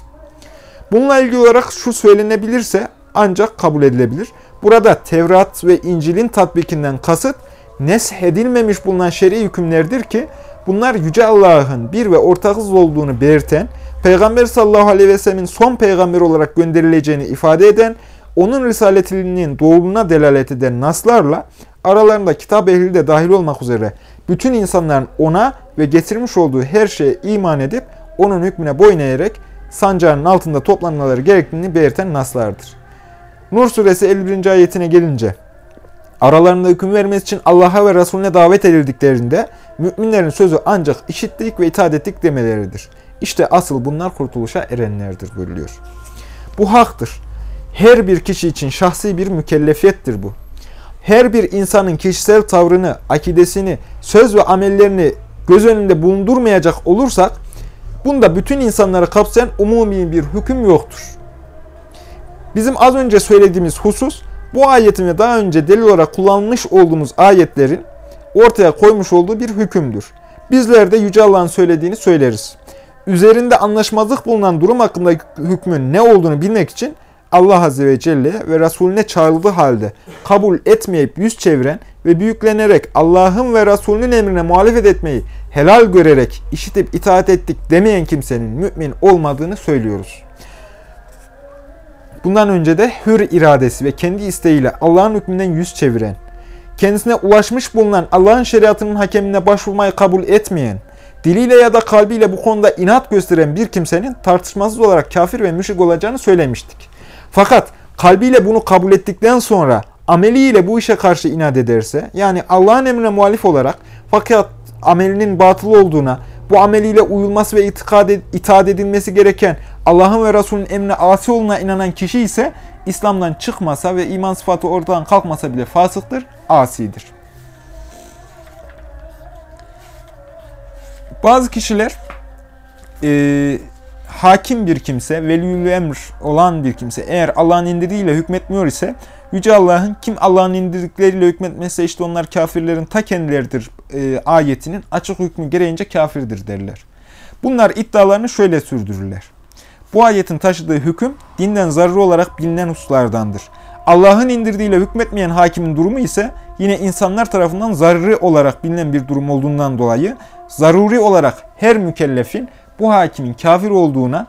Bununla ilgili olarak şu söylenebilirse ancak kabul edilebilir. Burada Tevrat ve İncil'in tatbikinden kasıt nesh edilmemiş bulunan şer'i hükümlerdir ki bunlar Yüce Allah'ın bir ve ortaksız olduğunu belirten, Peygamber sallallahu aleyhi ve sellemin son peygamber olarak gönderileceğini ifade eden, onun risaletinin doğruluğuna delalet eden naslarla aralarında kitap ehli de dahil olmak üzere bütün insanların ona ve getirmiş olduğu her şeye iman edip onun hükmüne boyun eğerek sancağının altında toplanmaları gerektiğini belirten naslardır. Nur suresi 51. ayetine gelince aralarında hüküm vermesi için Allah'a ve Resulüne davet edildiklerinde müminlerin sözü ancak işittik ve itaat ettik demeleridir. İşte asıl bunlar kurtuluşa erenlerdir buyuruyor. Bu haktır. Her bir kişi için şahsi bir mükellefiyettir bu. Her bir insanın kişisel tavrını, akidesini, söz ve amellerini göz önünde bulundurmayacak olursak, bunda bütün insanları kapsayan umumi bir hüküm yoktur. Bizim az önce söylediğimiz husus, bu ayetin ve daha önce delil olarak kullanmış olduğumuz ayetlerin ortaya koymuş olduğu bir hükümdür. Bizler de Yüce Allah'ın söylediğini söyleriz. Üzerinde anlaşmazlık bulunan durum hakkında hükmün ne olduğunu bilmek için Allah Azze ve Celle ve Resulüne çağrıldığı halde kabul etmeyip yüz çeviren ve büyüklenerek Allah'ın ve Resulünün emrine muhalefet etmeyi helal görerek işitip itaat ettik demeyen kimsenin mümin olmadığını söylüyoruz. Bundan önce de hür iradesi ve kendi isteğiyle Allah'ın hükmünden yüz çeviren, kendisine ulaşmış bulunan Allah'ın şeriatının hakemine başvurmayı kabul etmeyen, diliyle ya da kalbiyle bu konuda inat gösteren bir kimsenin tartışmasız olarak kafir ve müşrik olacağını söylemiştik. Fakat kalbiyle bunu kabul ettikten sonra ameliyle bu işe karşı inat ederse, yani Allah'ın emrine muhalif olarak fakat amelinin batıl olduğuna, bu ameliyle uyulması ve itaat edilmesi gereken Allah'ın ve Resulünün emrine asi olduğuna inanan kişi ise İslam'dan çıkmasa ve iman sıfatı ortadan kalkmasa bile fasıktır, asidir. Bazı kişiler e, hakim bir kimse, veliyül emr olan bir kimse eğer Allah'ın indirdiğiyle hükmetmiyor ise Yüce Allah'ın kim Allah'ın indirdikleriyle hükmetmezse işte onlar kafirlerin ta kendileridir e, ayetinin açık hükmü gereğince kafirdir derler. Bunlar iddialarını şöyle sürdürürler. Bu ayetin taşıdığı hüküm dinden zararı olarak bilinen hususlardandır. Allah'ın indirdiğiyle hükmetmeyen hakimin durumu ise yine insanlar tarafından zararı olarak bilinen bir durum olduğundan dolayı zaruri olarak her mükellefin bu hakimin kafir olduğuna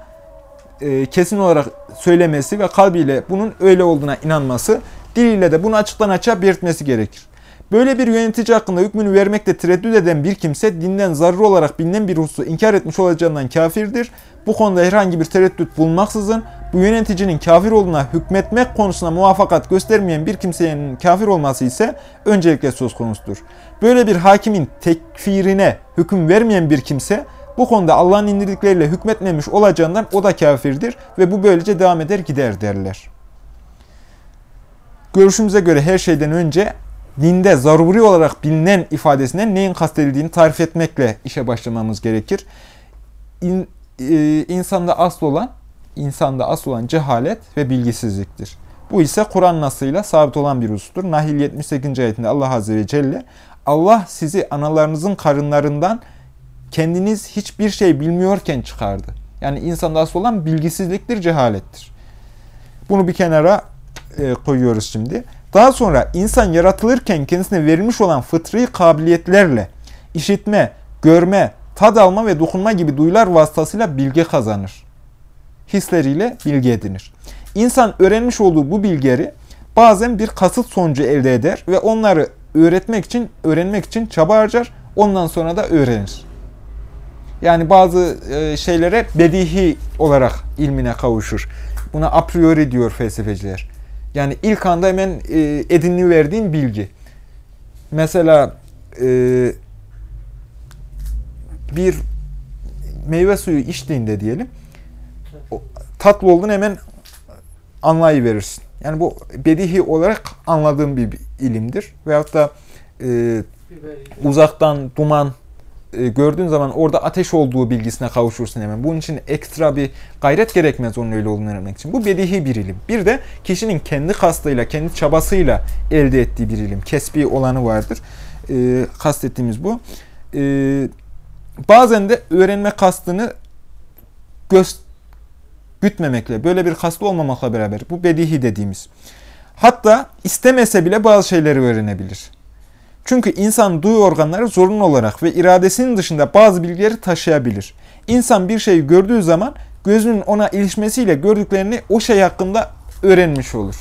e, kesin olarak söylemesi ve kalbiyle bunun öyle olduğuna inanması, diliyle de bunu açıktan açığa belirtmesi gerekir. Böyle bir yönetici hakkında hükmünü vermekte tereddüt eden bir kimse dinden zararı olarak bilinen bir hususu inkar etmiş olacağından kafirdir. Bu konuda herhangi bir tereddüt bulmaksızın bu yöneticinin kafir olduğuna hükmetmek konusunda muvaffakat göstermeyen bir kimsenin kafir olması ise öncelikle söz konusudur. Böyle bir hakimin tekfirine hüküm vermeyen bir kimse bu konuda Allah'ın indirdikleriyle hükmetmemiş olacağından o da kafirdir ve bu böylece devam eder gider derler. Görüşümüze göre her şeyden önce dinde zaruri olarak bilinen ifadesinden neyin kastedildiğini tarif etmekle işe başlamamız gerekir. İn, e, insanda asıl olan insanda asıl olan cehalet ve bilgisizliktir. Bu ise Kur'an nasıyla sabit olan bir husustur. Nahil 78. ayetinde Allah Azze ve Celle Allah sizi analarınızın karınlarından kendiniz hiçbir şey bilmiyorken çıkardı. Yani insanda asıl olan bilgisizliktir, cehalettir. Bunu bir kenara e, koyuyoruz şimdi. Daha sonra insan yaratılırken kendisine verilmiş olan fıtri kabiliyetlerle işitme, görme, tad alma ve dokunma gibi duyular vasıtasıyla bilgi kazanır. Hisleriyle bilgi edinir. İnsan öğrenmiş olduğu bu bilgileri bazen bir kasıt sonucu elde eder ve onları öğretmek için, öğrenmek için çaba harcar. Ondan sonra da öğrenir. Yani bazı e, şeylere bedihi olarak ilmine kavuşur. Buna a priori diyor felsefeciler. Yani ilk anda hemen e, edinli verdiğin bilgi. Mesela e, bir meyve suyu içtiğinde diyelim tatlı olduğunu hemen anlayıverirsin. Yani bu bedihi olarak anladığım bir ilimdir. Veyahut da e, uzaktan duman e, gördüğün zaman orada ateş olduğu bilgisine kavuşursun hemen. Bunun için ekstra bir gayret gerekmez onun öyle olduğunu öğrenmek için. Bu bedihi bir ilim. Bir de kişinin kendi kastıyla, kendi çabasıyla elde ettiği bir ilim. Kesbi olanı vardır. E, kastettiğimiz bu. E, bazen de öğrenme kastını göz gütmemekle, böyle bir kastı olmamakla beraber bu bedihi dediğimiz. Hatta istemese bile bazı şeyleri öğrenebilir. Çünkü insan duyu organları zorunlu olarak ve iradesinin dışında bazı bilgileri taşıyabilir. İnsan bir şeyi gördüğü zaman gözünün ona ilişmesiyle gördüklerini o şey hakkında öğrenmiş olur.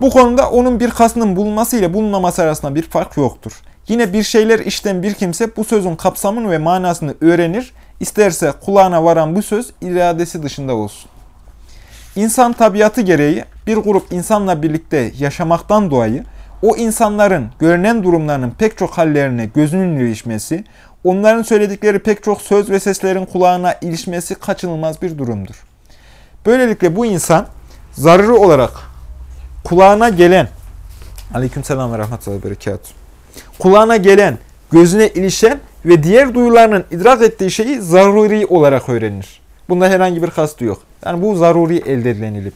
Bu konuda onun bir kasının bulunması ile bulunmaması arasında bir fark yoktur. Yine bir şeyler işten bir kimse bu sözün kapsamını ve manasını öğrenir, isterse kulağına varan bu söz iradesi dışında olsun. İnsan tabiatı gereği bir grup insanla birlikte yaşamaktan dolayı o insanların görünen durumlarının pek çok hallerine gözünün ilişmesi, onların söyledikleri pek çok söz ve seslerin kulağına ilişmesi kaçınılmaz bir durumdur. Böylelikle bu insan zararı olarak kulağına gelen Aleykümselam ve rahmetullahi berekat. Kulağına gelen, gözüne ilişen ve diğer duyularının idrak ettiği şeyi zaruri olarak öğrenir. Bunda herhangi bir kastı yok. Yani bu zaruri elde edilen ilim.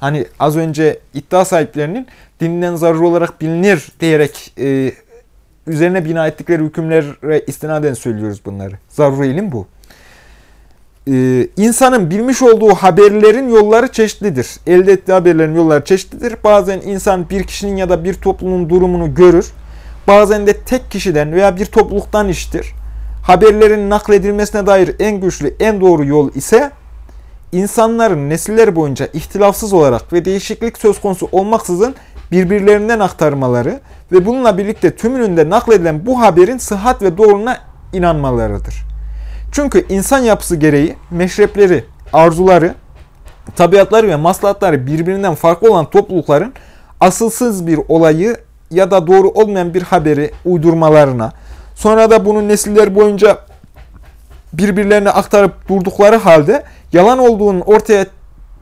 Hani az önce iddia sahiplerinin dininden zaruri olarak bilinir diyerek e, üzerine bina ettikleri hükümlere istinaden söylüyoruz bunları. Zaruri ilim bu. Ee, insanın bilmiş olduğu haberlerin yolları çeşitlidir. Elde ettiği haberlerin yolları çeşitlidir. Bazen insan bir kişinin ya da bir toplumun durumunu görür. Bazen de tek kişiden veya bir topluluktan iştir. Haberlerin nakledilmesine dair en güçlü, en doğru yol ise insanların nesiller boyunca ihtilafsız olarak ve değişiklik söz konusu olmaksızın birbirlerinden aktarmaları ve bununla birlikte tümünün de nakledilen bu haberin sıhhat ve doğruluğuna inanmalarıdır. Çünkü insan yapısı gereği meşrepleri, arzuları, tabiatları ve maslahatları birbirinden farklı olan toplulukların asılsız bir olayı ya da doğru olmayan bir haberi uydurmalarına, sonra da bunu nesiller boyunca birbirlerine aktarıp durdukları halde yalan olduğunun ortaya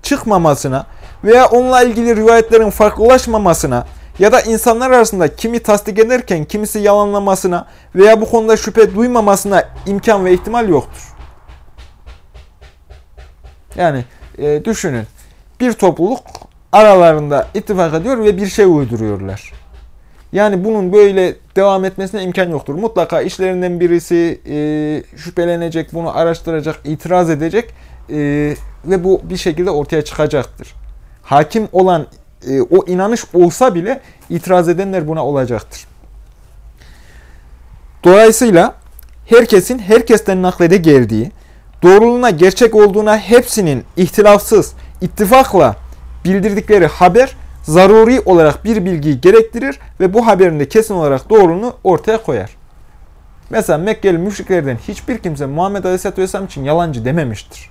çıkmamasına veya onunla ilgili rivayetlerin farklılaşmamasına ya da insanlar arasında kimi tasdik ederken kimisi yalanlamasına veya bu konuda şüphe duymamasına imkan ve ihtimal yoktur. Yani e, düşünün bir topluluk aralarında ittifak ediyor ve bir şey uyduruyorlar. Yani bunun böyle devam etmesine imkan yoktur. Mutlaka işlerinden birisi e, şüphelenecek, bunu araştıracak, itiraz edecek e, ve bu bir şekilde ortaya çıkacaktır. Hakim olan e, o inanış olsa bile itiraz edenler buna olacaktır. Dolayısıyla herkesin herkesten naklede geldiği, doğruluğuna gerçek olduğuna hepsinin ihtilafsız, ittifakla bildirdikleri haber zaruri olarak bir bilgiyi gerektirir ve bu haberin de kesin olarak doğruluğunu ortaya koyar. Mesela Mekkeli müşriklerden hiçbir kimse Muhammed Aleyhisselatü Vesselam için yalancı dememiştir.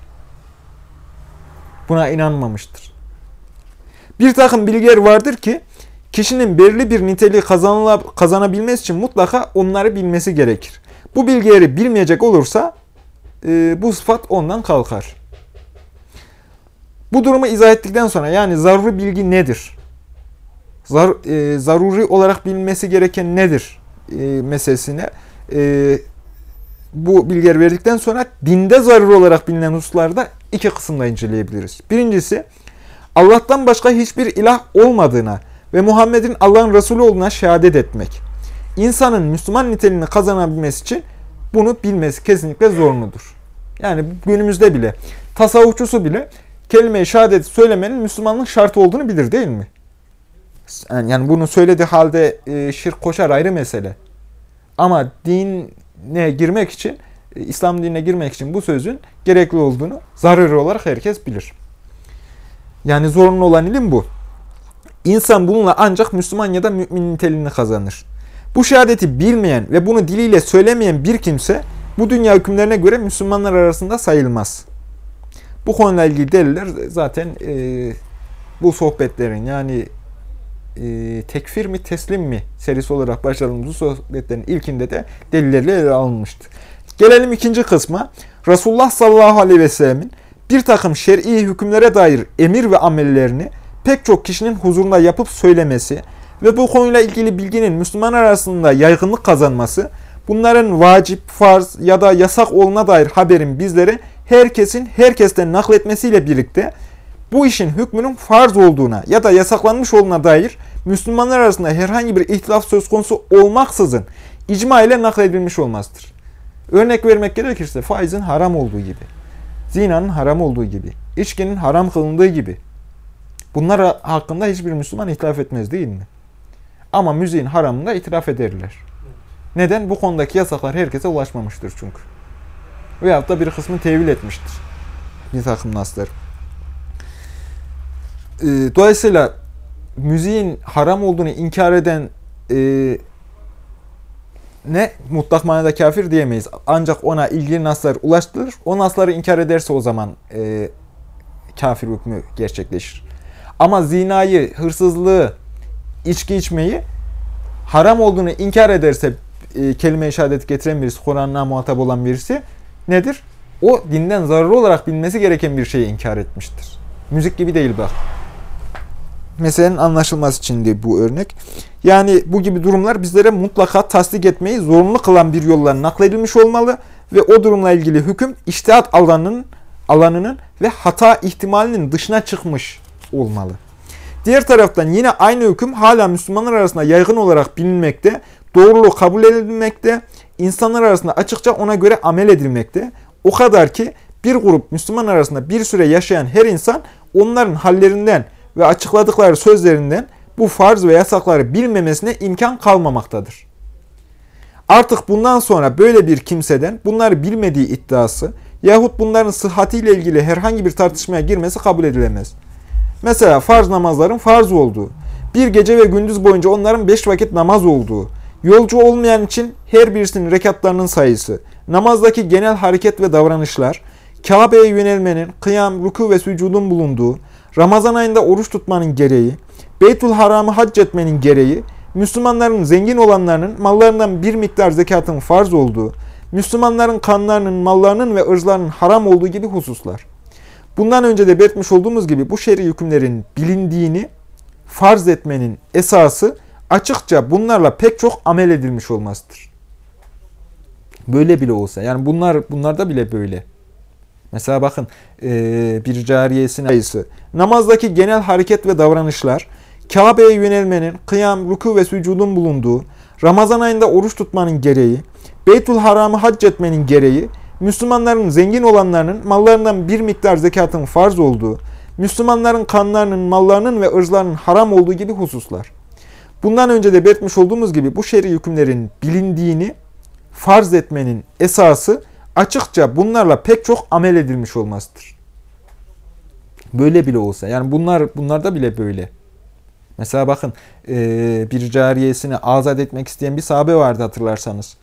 Buna inanmamıştır. Bir takım bilgiler vardır ki kişinin belirli bir niteliği kazanabilmesi için mutlaka onları bilmesi gerekir. Bu bilgileri bilmeyecek olursa e, bu sıfat ondan kalkar. Bu durumu izah ettikten sonra yani zaruri bilgi nedir? Zar, e, zaruri olarak bilinmesi gereken nedir e, meselesine e, bu bilgileri verdikten sonra dinde zaruri olarak bilinen hususlarda iki kısımda inceleyebiliriz. Birincisi Allah'tan başka hiçbir ilah olmadığına ve Muhammed'in Allah'ın Resulü olduğuna şehadet etmek. İnsanın Müslüman niteliğini kazanabilmesi için bunu bilmesi kesinlikle zorunludur. Yani günümüzde bile tasavvufçusu bile kelime-i şehadet söylemenin Müslümanlığın şartı olduğunu bilir değil mi? Yani bunu söylediği halde e, şirk koşar ayrı mesele. Ama dine girmek için, e, İslam dinine girmek için bu sözün gerekli olduğunu zaruri olarak herkes bilir. Yani zorunlu olan ilim bu. İnsan bununla ancak Müslüman ya da mümin niteliğini kazanır. Bu şehadeti bilmeyen ve bunu diliyle söylemeyen bir kimse bu dünya hükümlerine göre Müslümanlar arasında sayılmaz. Bu konuyla ilgili deliller zaten e, bu sohbetlerin yani e, tekfir mi teslim mi serisi olarak başladığımız bu sohbetlerin ilkinde de delillerle ele alınmıştı. Gelelim ikinci kısma. Resulullah sallallahu aleyhi ve sellemin bir takım şer'i hükümlere dair emir ve amellerini pek çok kişinin huzurunda yapıp söylemesi ve bu konuyla ilgili bilginin Müslüman arasında yaygınlık kazanması, bunların vacip, farz ya da yasak olduğuna dair haberin bizlere herkesin herkesten nakletmesiyle birlikte bu işin hükmünün farz olduğuna ya da yasaklanmış olduğuna dair Müslümanlar arasında herhangi bir ihtilaf söz konusu olmaksızın icma ile nakledilmiş olmasıdır. Örnek vermek gerekirse faizin haram olduğu gibi, zinanın haram olduğu gibi, içkinin haram kılındığı gibi. Bunlar hakkında hiçbir Müslüman ihtilaf etmez değil mi? Ama müziğin haramında itiraf ederler. Neden? Bu konudaki yasaklar herkese ulaşmamıştır çünkü. Veyahut da bir kısmı tevil etmiştir. Bir takım naslar. Ee, dolayısıyla müziğin haram olduğunu inkar eden e, ne mutlak manada kafir diyemeyiz. Ancak ona ilgili naslar ulaştırılır. O nasları inkar ederse o zaman e, kafir hükmü gerçekleşir. Ama zinayı, hırsızlığı, içki içmeyi haram olduğunu inkar ederse e, kelime-i şehadet getiren birisi, Kur'an'la muhatap olan birisi nedir? O dinden zararlı olarak bilmesi gereken bir şeyi inkar etmiştir. Müzik gibi değil bak. Meselenin anlaşılması için de bu örnek. Yani bu gibi durumlar bizlere mutlaka tasdik etmeyi zorunlu kılan bir yolla nakledilmiş olmalı ve o durumla ilgili hüküm iştihat alanının alanının ve hata ihtimalinin dışına çıkmış olmalı. Diğer taraftan yine aynı hüküm hala Müslümanlar arasında yaygın olarak bilinmekte, doğruluğu kabul edilmekte, insanlar arasında açıkça ona göre amel edilmekte. O kadar ki bir grup Müslüman arasında bir süre yaşayan her insan onların hallerinden ve açıkladıkları sözlerinden bu farz ve yasakları bilmemesine imkan kalmamaktadır. Artık bundan sonra böyle bir kimseden bunları bilmediği iddiası yahut bunların sıhhatiyle ilgili herhangi bir tartışmaya girmesi kabul edilemez. Mesela farz namazların farz olduğu, bir gece ve gündüz boyunca onların beş vakit namaz olduğu, yolcu olmayan için her birisinin rekatlarının sayısı, namazdaki genel hareket ve davranışlar, Kabe'ye yönelmenin, kıyam, ruku ve sücudun bulunduğu, Ramazan ayında oruç tutmanın gereği, Beytül Haram'ı hac etmenin gereği, Müslümanların zengin olanlarının mallarından bir miktar zekatın farz olduğu, Müslümanların kanlarının, mallarının ve ırzlarının haram olduğu gibi hususlar. Bundan önce de belirtmiş olduğumuz gibi bu şer'i hükümlerin bilindiğini farz etmenin esası açıkça bunlarla pek çok amel edilmiş olmasıdır. Böyle bile olsa. Yani bunlar bunlarda bile böyle. Mesela bakın bir cariyesinin sayısı. Namazdaki genel hareket ve davranışlar, Kabe'ye yönelmenin, kıyam, ruku ve sücudun bulunduğu, Ramazan ayında oruç tutmanın gereği, Beytül Haram'ı hac etmenin gereği, Müslümanların zengin olanlarının mallarından bir miktar zekatın farz olduğu, Müslümanların kanlarının, mallarının ve ırzlarının haram olduğu gibi hususlar. Bundan önce de belirtmiş olduğumuz gibi bu şer'i hükümlerin bilindiğini farz etmenin esası açıkça bunlarla pek çok amel edilmiş olmasıdır. Böyle bile olsa. Yani bunlar bunlarda bile böyle. Mesela bakın bir cariyesini azat etmek isteyen bir sahabe vardı hatırlarsanız.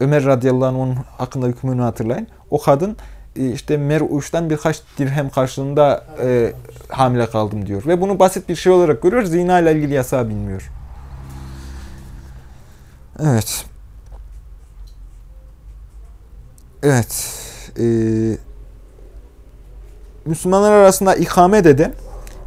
Ömer radıyallahu anh onun hakkında hükmünü hatırlayın. O kadın e, işte mer'uştan birkaç dirhem karşılığında e, hamile kaldım diyor. Ve bunu basit bir şey olarak görüyor. Zina ile ilgili yasağı bilmiyor. Evet. Evet. Ee, Müslümanlar arasında ikamet eden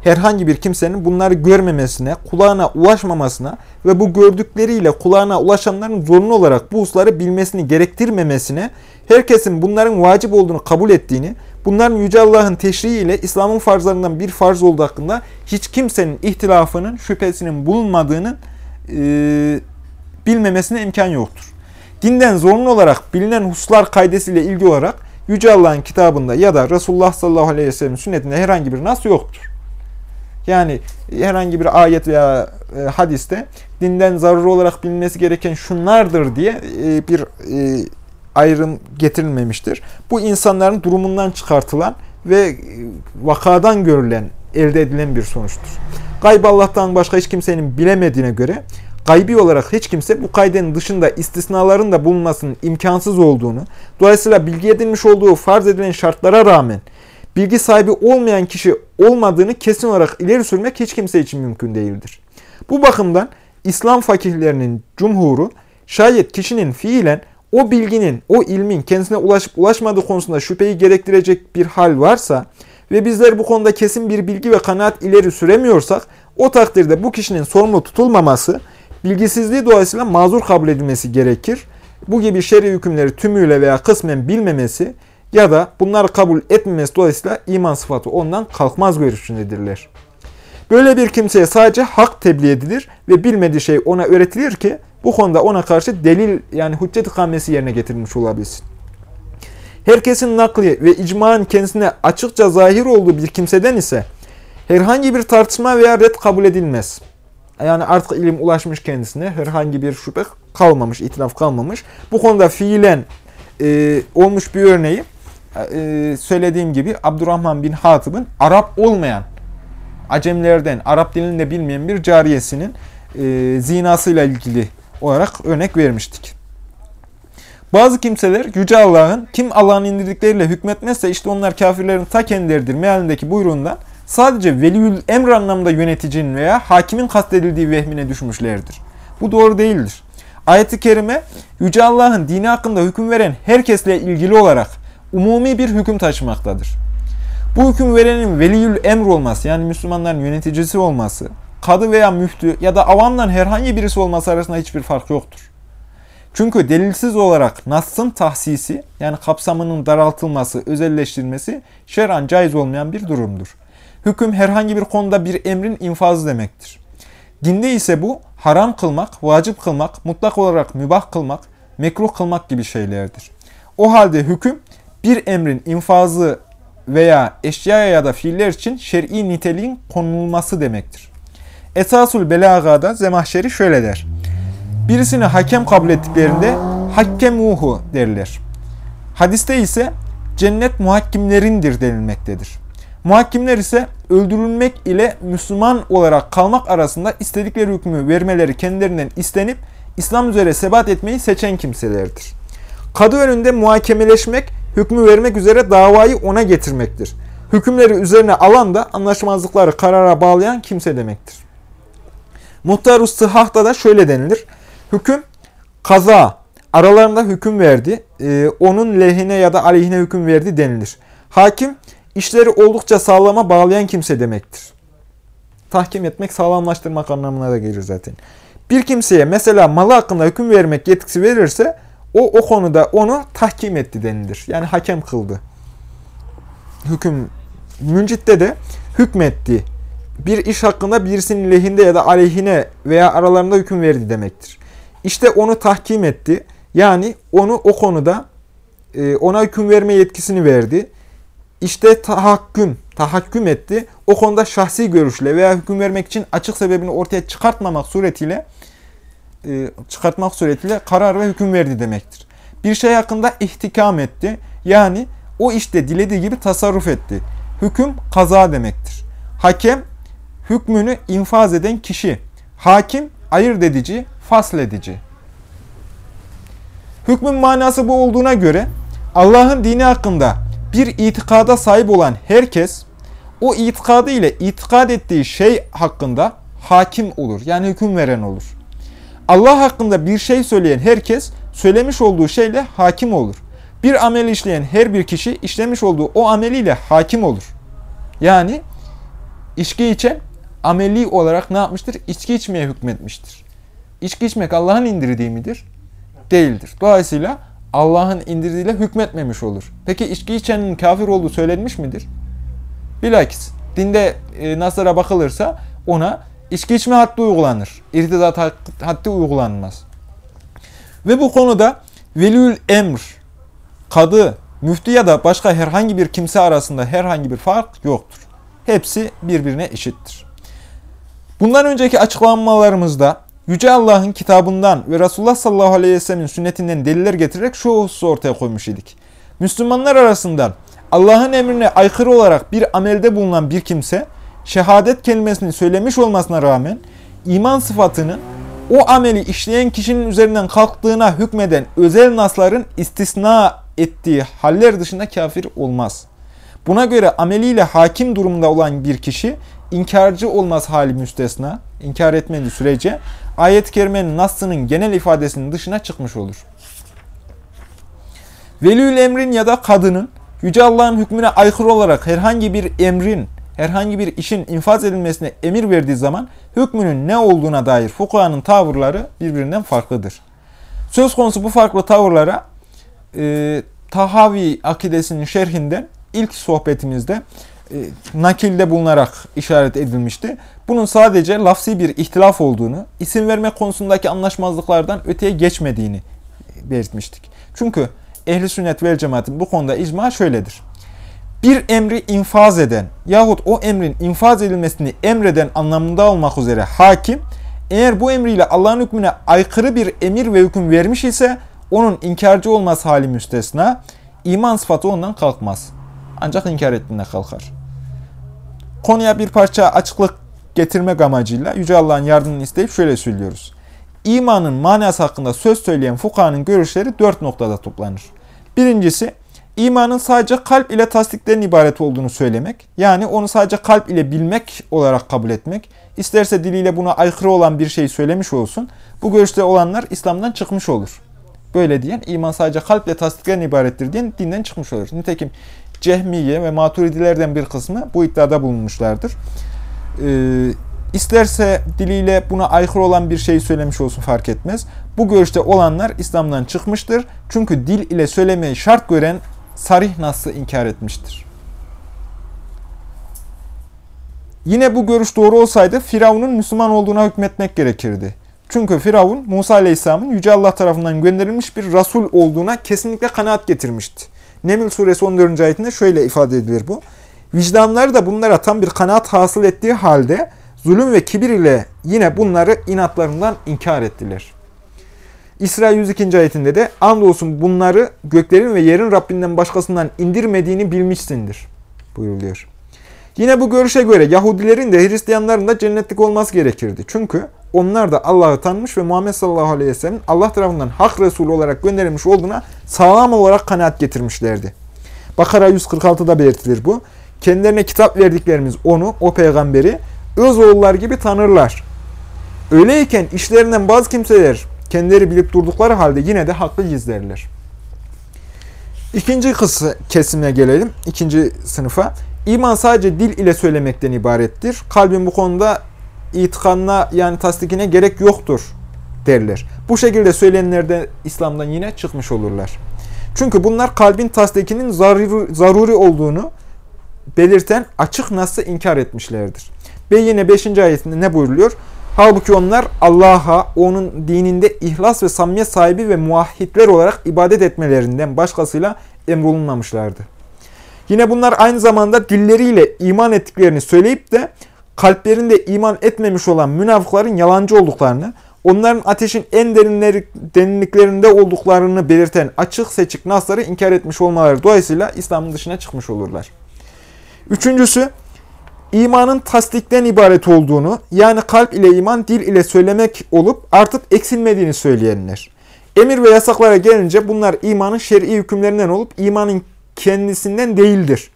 herhangi bir kimsenin bunları görmemesine, kulağına ulaşmamasına ve bu gördükleriyle kulağına ulaşanların zorunlu olarak bu hususları bilmesini gerektirmemesine, herkesin bunların vacip olduğunu kabul ettiğini, bunların Yüce Allah'ın teşriğiyle İslam'ın farzlarından bir farz olduğu hakkında hiç kimsenin ihtilafının, şüphesinin bulunmadığını e, bilmemesine imkan yoktur. Dinden zorunlu olarak bilinen hususlar kaydesiyle ilgili olarak Yüce Allah'ın kitabında ya da Resulullah sallallahu aleyhi ve sellem sünnetinde herhangi bir nas yoktur. Yani herhangi bir ayet veya e, hadiste dinden zaruri olarak bilinmesi gereken şunlardır diye e, bir e, ayrım getirilmemiştir. Bu insanların durumundan çıkartılan ve vakadan görülen, elde edilen bir sonuçtur. Gayb Allah'tan başka hiç kimsenin bilemediğine göre gaybi olarak hiç kimse bu kaydenin dışında istisnaların da bulunmasının imkansız olduğunu, dolayısıyla bilgi edinmiş olduğu farz edilen şartlara rağmen bilgi sahibi olmayan kişi olmadığını kesin olarak ileri sürmek hiç kimse için mümkün değildir. Bu bakımdan İslam fakihlerinin cumhuru şayet kişinin fiilen o bilginin, o ilmin kendisine ulaşıp ulaşmadığı konusunda şüpheyi gerektirecek bir hal varsa ve bizler bu konuda kesin bir bilgi ve kanaat ileri süremiyorsak o takdirde bu kişinin sorumlu tutulmaması, bilgisizliği dolayısıyla mazur kabul edilmesi gerekir. Bu gibi şer'i hükümleri tümüyle veya kısmen bilmemesi ya da bunları kabul etmemesi dolayısıyla iman sıfatı ondan kalkmaz görüşündedirler. Böyle bir kimseye sadece hak tebliğ edilir ve bilmediği şey ona öğretilir ki bu konuda ona karşı delil yani hüccet ikamesi yerine getirilmiş olabilsin. Herkesin nakli ve icmanın kendisine açıkça zahir olduğu bir kimseden ise herhangi bir tartışma veya red kabul edilmez. Yani artık ilim ulaşmış kendisine herhangi bir şüphe kalmamış, itilaf kalmamış. Bu konuda fiilen e, olmuş bir örneği e, söylediğim gibi Abdurrahman bin Hatib'in Arap olmayan, Acemlerden, Arap dilini de bilmeyen bir cariyesinin e, zinasıyla ilgili olarak örnek vermiştik. Bazı kimseler Yüce Allah'ın kim Allah'ın indirdikleriyle hükmetmezse işte onlar kafirlerin ta kendileridir mealindeki buyruğundan sadece veliyül emr anlamda yöneticinin veya hakimin kastedildiği vehmine düşmüşlerdir. Bu doğru değildir. Ayet-i Kerime Yüce Allah'ın dini hakkında hüküm veren herkesle ilgili olarak umumi bir hüküm taşımaktadır. Bu hüküm verenin veliyül emr olması yani Müslümanların yöneticisi olması, kadı veya müftü ya da avamdan herhangi birisi olması arasında hiçbir fark yoktur. Çünkü delilsiz olarak Nass'ın tahsisi yani kapsamının daraltılması, özelleştirilmesi şer'an caiz olmayan bir durumdur. Hüküm herhangi bir konuda bir emrin infazı demektir. Dinde ise bu haram kılmak, vacip kılmak, mutlak olarak mübah kılmak, mekruh kılmak gibi şeylerdir. O halde hüküm bir emrin infazı veya eşyaya ya da fiiller için şer'i niteliğin konulması demektir. Esasul Belaga'da Zemahşeri şöyle der. Birisini hakem kabul ettiklerinde hakkemuhu derler. Hadiste ise cennet muhakkimlerindir denilmektedir. Muhakkimler ise öldürülmek ile Müslüman olarak kalmak arasında istedikleri hükmü vermeleri kendilerinden istenip İslam üzere sebat etmeyi seçen kimselerdir. Kadı önünde muhakemeleşmek, hükmü vermek üzere davayı ona getirmektir. Hükümleri üzerine alan da anlaşmazlıkları karara bağlayan kimse demektir. Muhtar-ı Sıhhah'ta da şöyle denilir. Hüküm kaza, aralarında hüküm verdi, e, onun lehine ya da aleyhine hüküm verdi denilir. Hakim, işleri oldukça sağlama bağlayan kimse demektir. Tahkim etmek, sağlamlaştırmak anlamına da gelir zaten. Bir kimseye mesela malı hakkında hüküm vermek yetkisi verirse, o o konuda onu tahkim etti denilir. Yani hakem kıldı. Hüküm, müncitte de hükmetti. Bir iş hakkında birisinin lehinde ya da aleyhine veya aralarında hüküm verdi demektir. İşte onu tahkim etti. Yani onu o konuda e, ona hüküm verme yetkisini verdi. İşte tahakküm, tahakküm etti. O konuda şahsi görüşle veya hüküm vermek için açık sebebini ortaya çıkartmamak suretiyle e, çıkartmak suretiyle karar ve hüküm verdi demektir. Bir şey hakkında ihtikam etti. Yani o işte dilediği gibi tasarruf etti. Hüküm kaza demektir. Hakem hükmünü infaz eden kişi. Hakim ayırt edici, fasledici. Hükmün manası bu olduğuna göre Allah'ın dini hakkında bir itikada sahip olan herkes o itikadı ile itikad ettiği şey hakkında hakim olur. Yani hüküm veren olur. Allah hakkında bir şey söyleyen herkes söylemiş olduğu şeyle hakim olur. Bir amel işleyen her bir kişi işlemiş olduğu o ameliyle hakim olur. Yani içki içen ameli olarak ne yapmıştır? İçki içmeye hükmetmiştir. İçki içmek Allah'ın indirdiği midir? Değildir. Dolayısıyla Allah'ın indirdiğiyle hükmetmemiş olur. Peki içki içenin kafir olduğu söylenmiş midir? Bilakis dinde e, nazara bakılırsa ona içki içme haddi uygulanır. İrtidat haddi uygulanmaz. Ve bu konuda velül emr, kadı, müftü ya da başka herhangi bir kimse arasında herhangi bir fark yoktur. Hepsi birbirine eşittir. Bundan önceki açıklanmalarımızda Yüce Allah'ın kitabından ve Resulullah sallallahu aleyhi ve sellemin sünnetinden deliller getirerek şu hususu ortaya koymuş idik. Müslümanlar arasından Allah'ın emrine aykırı olarak bir amelde bulunan bir kimse, şehadet kelimesini söylemiş olmasına rağmen iman sıfatının o ameli işleyen kişinin üzerinden kalktığına hükmeden özel nasların istisna ettiği haller dışında kafir olmaz. Buna göre ameliyle hakim durumda olan bir kişi inkarcı olmaz hali müstesna, inkar etmediği sürece ayet-i kerimenin nasının genel ifadesinin dışına çıkmış olur. Velül emrin ya da kadının Yüce Allah'ın hükmüne aykırı olarak herhangi bir emrin, herhangi bir işin infaz edilmesine emir verdiği zaman hükmünün ne olduğuna dair fukahanın tavırları birbirinden farklıdır. Söz konusu bu farklı tavırlara e, Tahavi akidesinin şerhinden ilk sohbetimizde nakilde bulunarak işaret edilmişti. Bunun sadece lafsi bir ihtilaf olduğunu, isim verme konusundaki anlaşmazlıklardan öteye geçmediğini belirtmiştik. Çünkü ehli sünnet vel cemaatin bu konuda icma şöyledir. Bir emri infaz eden yahut o emrin infaz edilmesini emreden anlamında olmak üzere hakim, eğer bu emriyle Allah'ın hükmüne aykırı bir emir ve hüküm vermiş ise onun inkarcı olması hali müstesna, iman sıfatı ondan kalkmaz. Ancak inkar ettiğinde kalkar. Konuya bir parça açıklık getirmek amacıyla Yüce Allah'ın yardımını isteyip şöyle söylüyoruz. İmanın manası hakkında söz söyleyen fukahanın görüşleri dört noktada toplanır. Birincisi, imanın sadece kalp ile tasdiklerin ibaret olduğunu söylemek. Yani onu sadece kalp ile bilmek olarak kabul etmek. İsterse diliyle buna aykırı olan bir şey söylemiş olsun. Bu görüşte olanlar İslam'dan çıkmış olur. Böyle diyen iman sadece kalp ile tasdiklerin ibarettir diyen dinden çıkmış olur. Nitekim Cehmiye ve Maturidilerden bir kısmı bu iddiada bulunmuşlardır. Ee, isterse diliyle buna aykırı olan bir şey söylemiş olsun fark etmez. Bu görüşte olanlar İslam'dan çıkmıştır. Çünkü dil ile söylemeyi şart gören sarih nasıl inkar etmiştir. Yine bu görüş doğru olsaydı Firavun'un Müslüman olduğuna hükmetmek gerekirdi. Çünkü Firavun Musa Aleyhisselam'ın Yüce Allah tarafından gönderilmiş bir Rasul olduğuna kesinlikle kanaat getirmişti. Neml suresi 14. ayetinde şöyle ifade edilir bu. Vicdanları da bunlara tam bir kanaat hasıl ettiği halde zulüm ve kibir ile yine bunları inatlarından inkar ettiler. İsra 102. ayetinde de andolsun bunları göklerin ve yerin Rabbinden başkasından indirmediğini bilmişsindir buyuruluyor. Yine bu görüşe göre Yahudilerin de Hristiyanların da cennetlik olması gerekirdi. Çünkü onlar da Allah'ı tanımış ve Muhammed sallallahu aleyhi ve sellem Allah tarafından hak Resulü olarak gönderilmiş olduğuna sağlam olarak kanaat getirmişlerdi. Bakara 146'da belirtilir bu. Kendilerine kitap verdiklerimiz onu, o peygamberi öz oğullar gibi tanırlar. Öyleyken işlerinden bazı kimseler kendileri bilip durdukları halde yine de hakkı gizlerler. İkinci kısı kesimine gelelim. İkinci sınıfa. İman sadece dil ile söylemekten ibarettir. Kalbin bu konuda itikadına yani tasdikine gerek yoktur derler. Bu şekilde söyleyenler de İslam'dan yine çıkmış olurlar. Çünkü bunlar kalbin tasdikinin zaruri, olduğunu belirten açık nasıl inkar etmişlerdir. Ve yine 5. ayetinde ne buyuruluyor? Halbuki onlar Allah'a, onun dininde ihlas ve samimiyet sahibi ve muahhitler olarak ibadet etmelerinden başkasıyla emrolunmamışlardı. Yine bunlar aynı zamanda dilleriyle iman ettiklerini söyleyip de kalplerinde iman etmemiş olan münafıkların yalancı olduklarını, onların ateşin en derinleri, derinliklerinde olduklarını belirten açık seçik nasları inkar etmiş olmaları dolayısıyla İslam'ın dışına çıkmış olurlar. Üçüncüsü, imanın tasdikten ibaret olduğunu, yani kalp ile iman dil ile söylemek olup artık eksilmediğini söyleyenler. Emir ve yasaklara gelince bunlar imanın şer'i hükümlerinden olup imanın kendisinden değildir.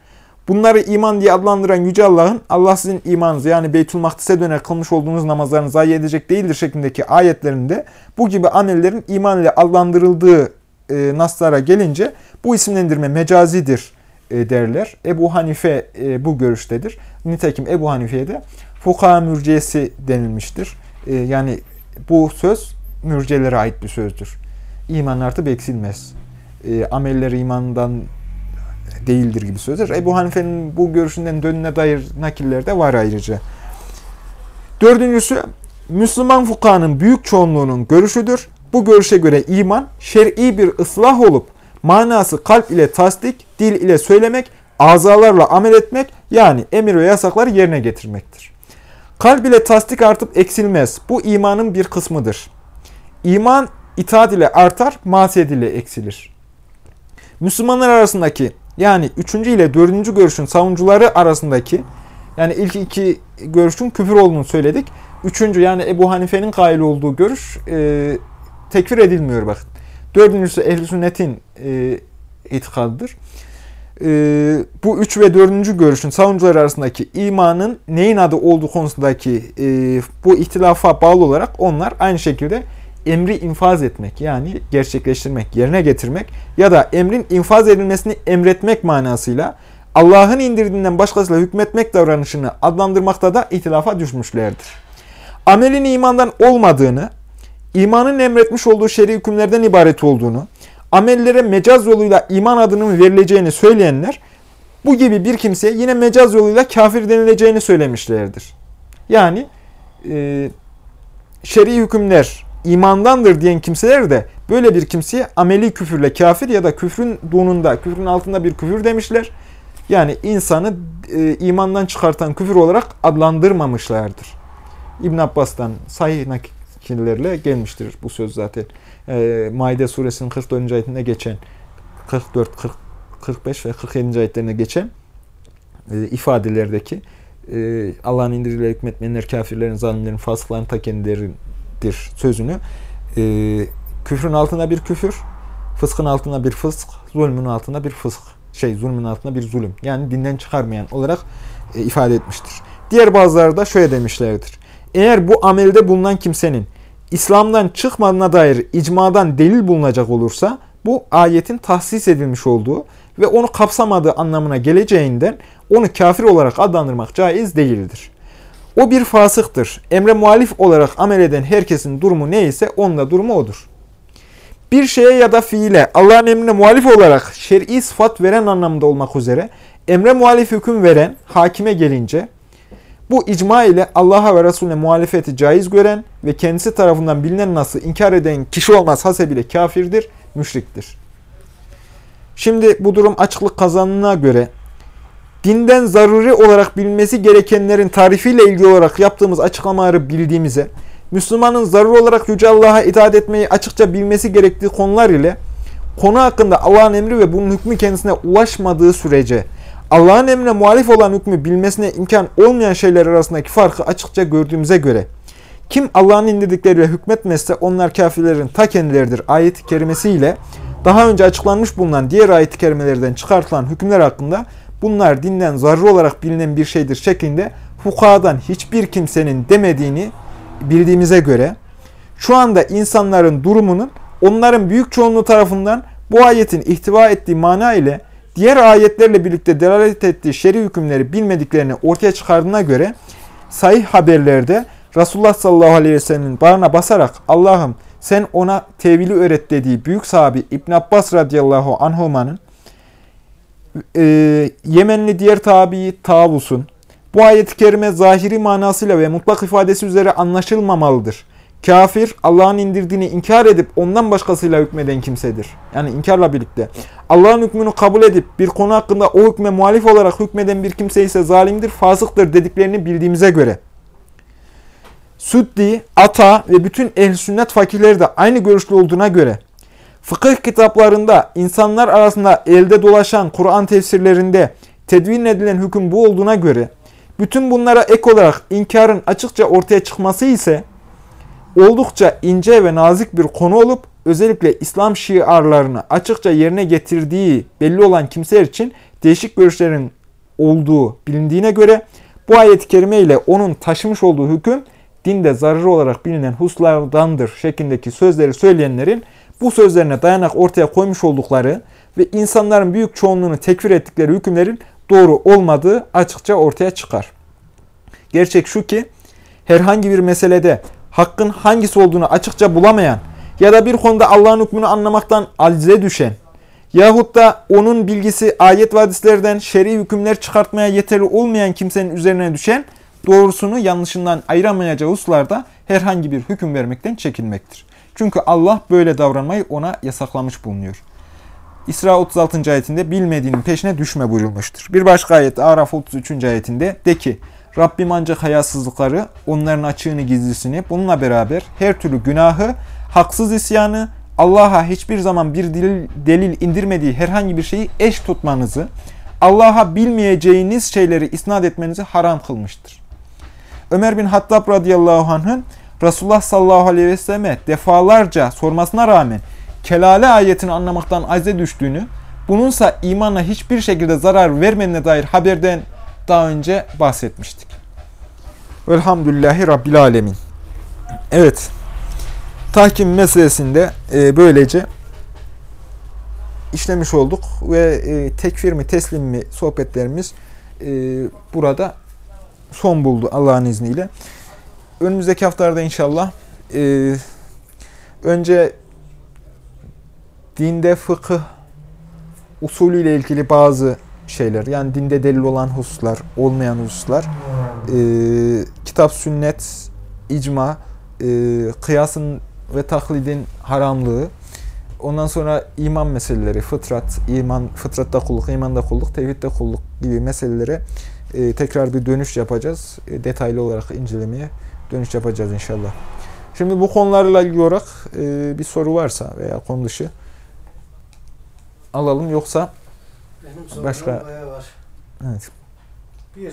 Bunları iman diye adlandıran Yüce Allah'ın Allah sizin imanınızı yani Beytül Makdis'e döner kılmış olduğunuz namazlarını zayi edecek değildir şeklindeki ayetlerinde bu gibi amellerin iman ile adlandırıldığı e, naslara gelince bu isimlendirme mecazidir e, derler. Ebu Hanife e, bu görüştedir. Nitekim Ebu Hanife'ye de fukaha mürciyesi denilmiştir. E, yani bu söz mürcelere ait bir sözdür. İman artıp eksilmez. E, ameller imandan değildir gibi sözler. Ebu Hanife'nin bu görüşünden dönüne dair nakiller de var ayrıca. Dördüncüsü, Müslüman fukahanın büyük çoğunluğunun görüşüdür. Bu görüşe göre iman, şer'i bir ıslah olup, manası kalp ile tasdik, dil ile söylemek, azalarla amel etmek, yani emir ve yasakları yerine getirmektir. Kalp ile tasdik artıp eksilmez. Bu imanın bir kısmıdır. İman itaat ile artar, masiyet ile eksilir. Müslümanlar arasındaki yani üçüncü ile dördüncü görüşün savunucuları arasındaki yani ilk iki görüşün küfür olduğunu söyledik. Üçüncü yani Ebu Hanife'nin kail olduğu görüş e, tekfir edilmiyor bakın. Dördüncüsü ehl Sünnet'in e, itikadıdır. E, bu üç ve dördüncü görüşün savunucuları arasındaki imanın neyin adı olduğu konusundaki e, bu ihtilafa bağlı olarak onlar aynı şekilde emri infaz etmek yani gerçekleştirmek, yerine getirmek ya da emrin infaz edilmesini emretmek manasıyla Allah'ın indirdiğinden başkasıyla hükmetmek davranışını adlandırmakta da ihtilafa düşmüşlerdir. Amelin imandan olmadığını, imanın emretmiş olduğu şer'i hükümlerden ibaret olduğunu, amellere mecaz yoluyla iman adının verileceğini söyleyenler, bu gibi bir kimseye yine mecaz yoluyla kafir denileceğini söylemişlerdir. Yani e, şer'i hükümler imandandır diyen kimseler de böyle bir kimseye ameli küfürle kafir ya da küfrün donunda, küfrün altında bir küfür demişler. Yani insanı e, imandan çıkartan küfür olarak adlandırmamışlardır. İbn Abbas'tan sahih nakillerle gelmiştir bu söz zaten. E, Maide suresinin 44. ayetinde geçen 44, 40, 45 ve 47. ayetlerine geçen e, ifadelerdeki e, Allah'ın indiriyle hükmetmeyenler kafirlerin, zalimlerin, fasıkların ta kendileridir sözünü e, küfrün altında bir küfür, fıskın altında bir fısk, zulmün altında bir fısk, şey zulmün altında bir zulüm. Yani dinden çıkarmayan olarak e, ifade etmiştir. Diğer bazıları da şöyle demişlerdir. Eğer bu amelde bulunan kimsenin İslam'dan çıkmadığına dair icmadan delil bulunacak olursa bu ayetin tahsis edilmiş olduğu ve onu kapsamadığı anlamına geleceğinden onu kafir olarak adlandırmak caiz değildir. O bir fasıktır. Emre muhalif olarak amel eden herkesin durumu neyse onun da durumu odur. Bir şeye ya da fiile Allah'ın emrine muhalif olarak şer'i sıfat veren anlamında olmak üzere emre muhalif hüküm veren hakime gelince bu icma ile Allah'a ve Resulüne muhalefeti caiz gören ve kendisi tarafından bilinen nasıl inkar eden kişi olmaz hasebiyle kafirdir, müşriktir. Şimdi bu durum açıklık kazanına göre dinden zaruri olarak bilinmesi gerekenlerin tarifiyle ilgili olarak yaptığımız açıklamaları bildiğimize, Müslümanın zaruri olarak Yüce Allah'a itaat etmeyi açıkça bilmesi gerektiği konular ile konu hakkında Allah'ın emri ve bunun hükmü kendisine ulaşmadığı sürece Allah'ın emrine muhalif olan hükmü bilmesine imkan olmayan şeyler arasındaki farkı açıkça gördüğümüze göre kim Allah'ın indirdikleriyle hükmetmezse onlar kafirlerin ta kendileridir ayet-i kerimesiyle daha önce açıklanmış bulunan diğer ayet-i kerimelerden çıkartılan hükümler hakkında bunlar dinden zarur olarak bilinen bir şeydir şeklinde fukahadan hiçbir kimsenin demediğini bildiğimize göre şu anda insanların durumunun onların büyük çoğunluğu tarafından bu ayetin ihtiva ettiği mana ile diğer ayetlerle birlikte delalet ettiği şer'i hükümleri bilmediklerini ortaya çıkardığına göre sahih haberlerde Resulullah sallallahu aleyhi ve sellemin bağrına basarak Allah'ım sen ona tevili öğret dediği büyük sahabi İbn Abbas radıyallahu anhumanın e, Yemenli diğer tabi Tavus'un bu ayet-i kerime zahiri manasıyla ve mutlak ifadesi üzere anlaşılmamalıdır. Kafir, Allah'ın indirdiğini inkar edip ondan başkasıyla hükmeden kimsedir. Yani inkarla birlikte. Allah'ın hükmünü kabul edip bir konu hakkında o hükme muhalif olarak hükmeden bir kimse ise zalimdir, fasıktır dediklerini bildiğimize göre. Süddi, Ata ve bütün ehl sünnet fakirleri de aynı görüşlü olduğuna göre fıkıh kitaplarında insanlar arasında elde dolaşan Kur'an tefsirlerinde tedvin edilen hüküm bu olduğuna göre bütün bunlara ek olarak inkarın açıkça ortaya çıkması ise oldukça ince ve nazik bir konu olup özellikle İslam şiarlarını açıkça yerine getirdiği belli olan kimseler için değişik görüşlerin olduğu bilindiğine göre bu ayet-i kerime ile onun taşımış olduğu hüküm dinde zararı olarak bilinen huslardandır şeklindeki sözleri söyleyenlerin bu sözlerine dayanak ortaya koymuş oldukları ve insanların büyük çoğunluğunu tekfir ettikleri hükümlerin doğru olmadığı açıkça ortaya çıkar. Gerçek şu ki herhangi bir meselede hakkın hangisi olduğunu açıkça bulamayan ya da bir konuda Allah'ın hükmünü anlamaktan acize düşen yahut da onun bilgisi ayet ve hadislerden şer'i hükümler çıkartmaya yeterli olmayan kimsenin üzerine düşen doğrusunu yanlışından ayıramayacağı hususlarda herhangi bir hüküm vermekten çekinmektir. Çünkü Allah böyle davranmayı ona yasaklamış bulunuyor. İsra 36. ayetinde bilmediğinin peşine düşme buyurulmuştur. Bir başka ayet Araf 33. ayetinde de ki Rabbim ancak hayasızlıkları, onların açığını gizlisini, bununla beraber her türlü günahı, haksız isyanı, Allah'a hiçbir zaman bir delil, delil indirmediği herhangi bir şeyi eş tutmanızı, Allah'a bilmeyeceğiniz şeyleri isnat etmenizi haram kılmıştır. Ömer bin Hattab radıyallahu anh'ın Resulullah sallallahu aleyhi ve selleme defalarca sormasına rağmen kelale ayetini anlamaktan acze düştüğünü, bununsa imana hiçbir şekilde zarar vermediğine dair haberden daha önce bahsetmiştik. Velhamdülillahi Rabbil Alemin. Evet. Tahkim meselesinde e, böylece işlemiş olduk ve e, tekfir mi teslim mi sohbetlerimiz e, burada son buldu Allah'ın izniyle. Önümüzdeki haftalarda inşallah e, önce dinde fıkıh usulüyle ilgili bazı şeyler yani dinde delil olan hususlar, olmayan hususlar, e, kitap, sünnet, icma, e, kıyasın ve taklidin haramlığı, ondan sonra iman meseleleri, fıtrat, iman, fıtratta kulluk, imanda kulluk, tevhidde kulluk gibi meselelere e, tekrar bir dönüş yapacağız. E, detaylı olarak incelemeye dönüş yapacağız inşallah. Şimdi bu konularla ilgili olarak e, bir soru varsa veya konu dışı alalım yoksa Benim Başka- var. evet. Bir,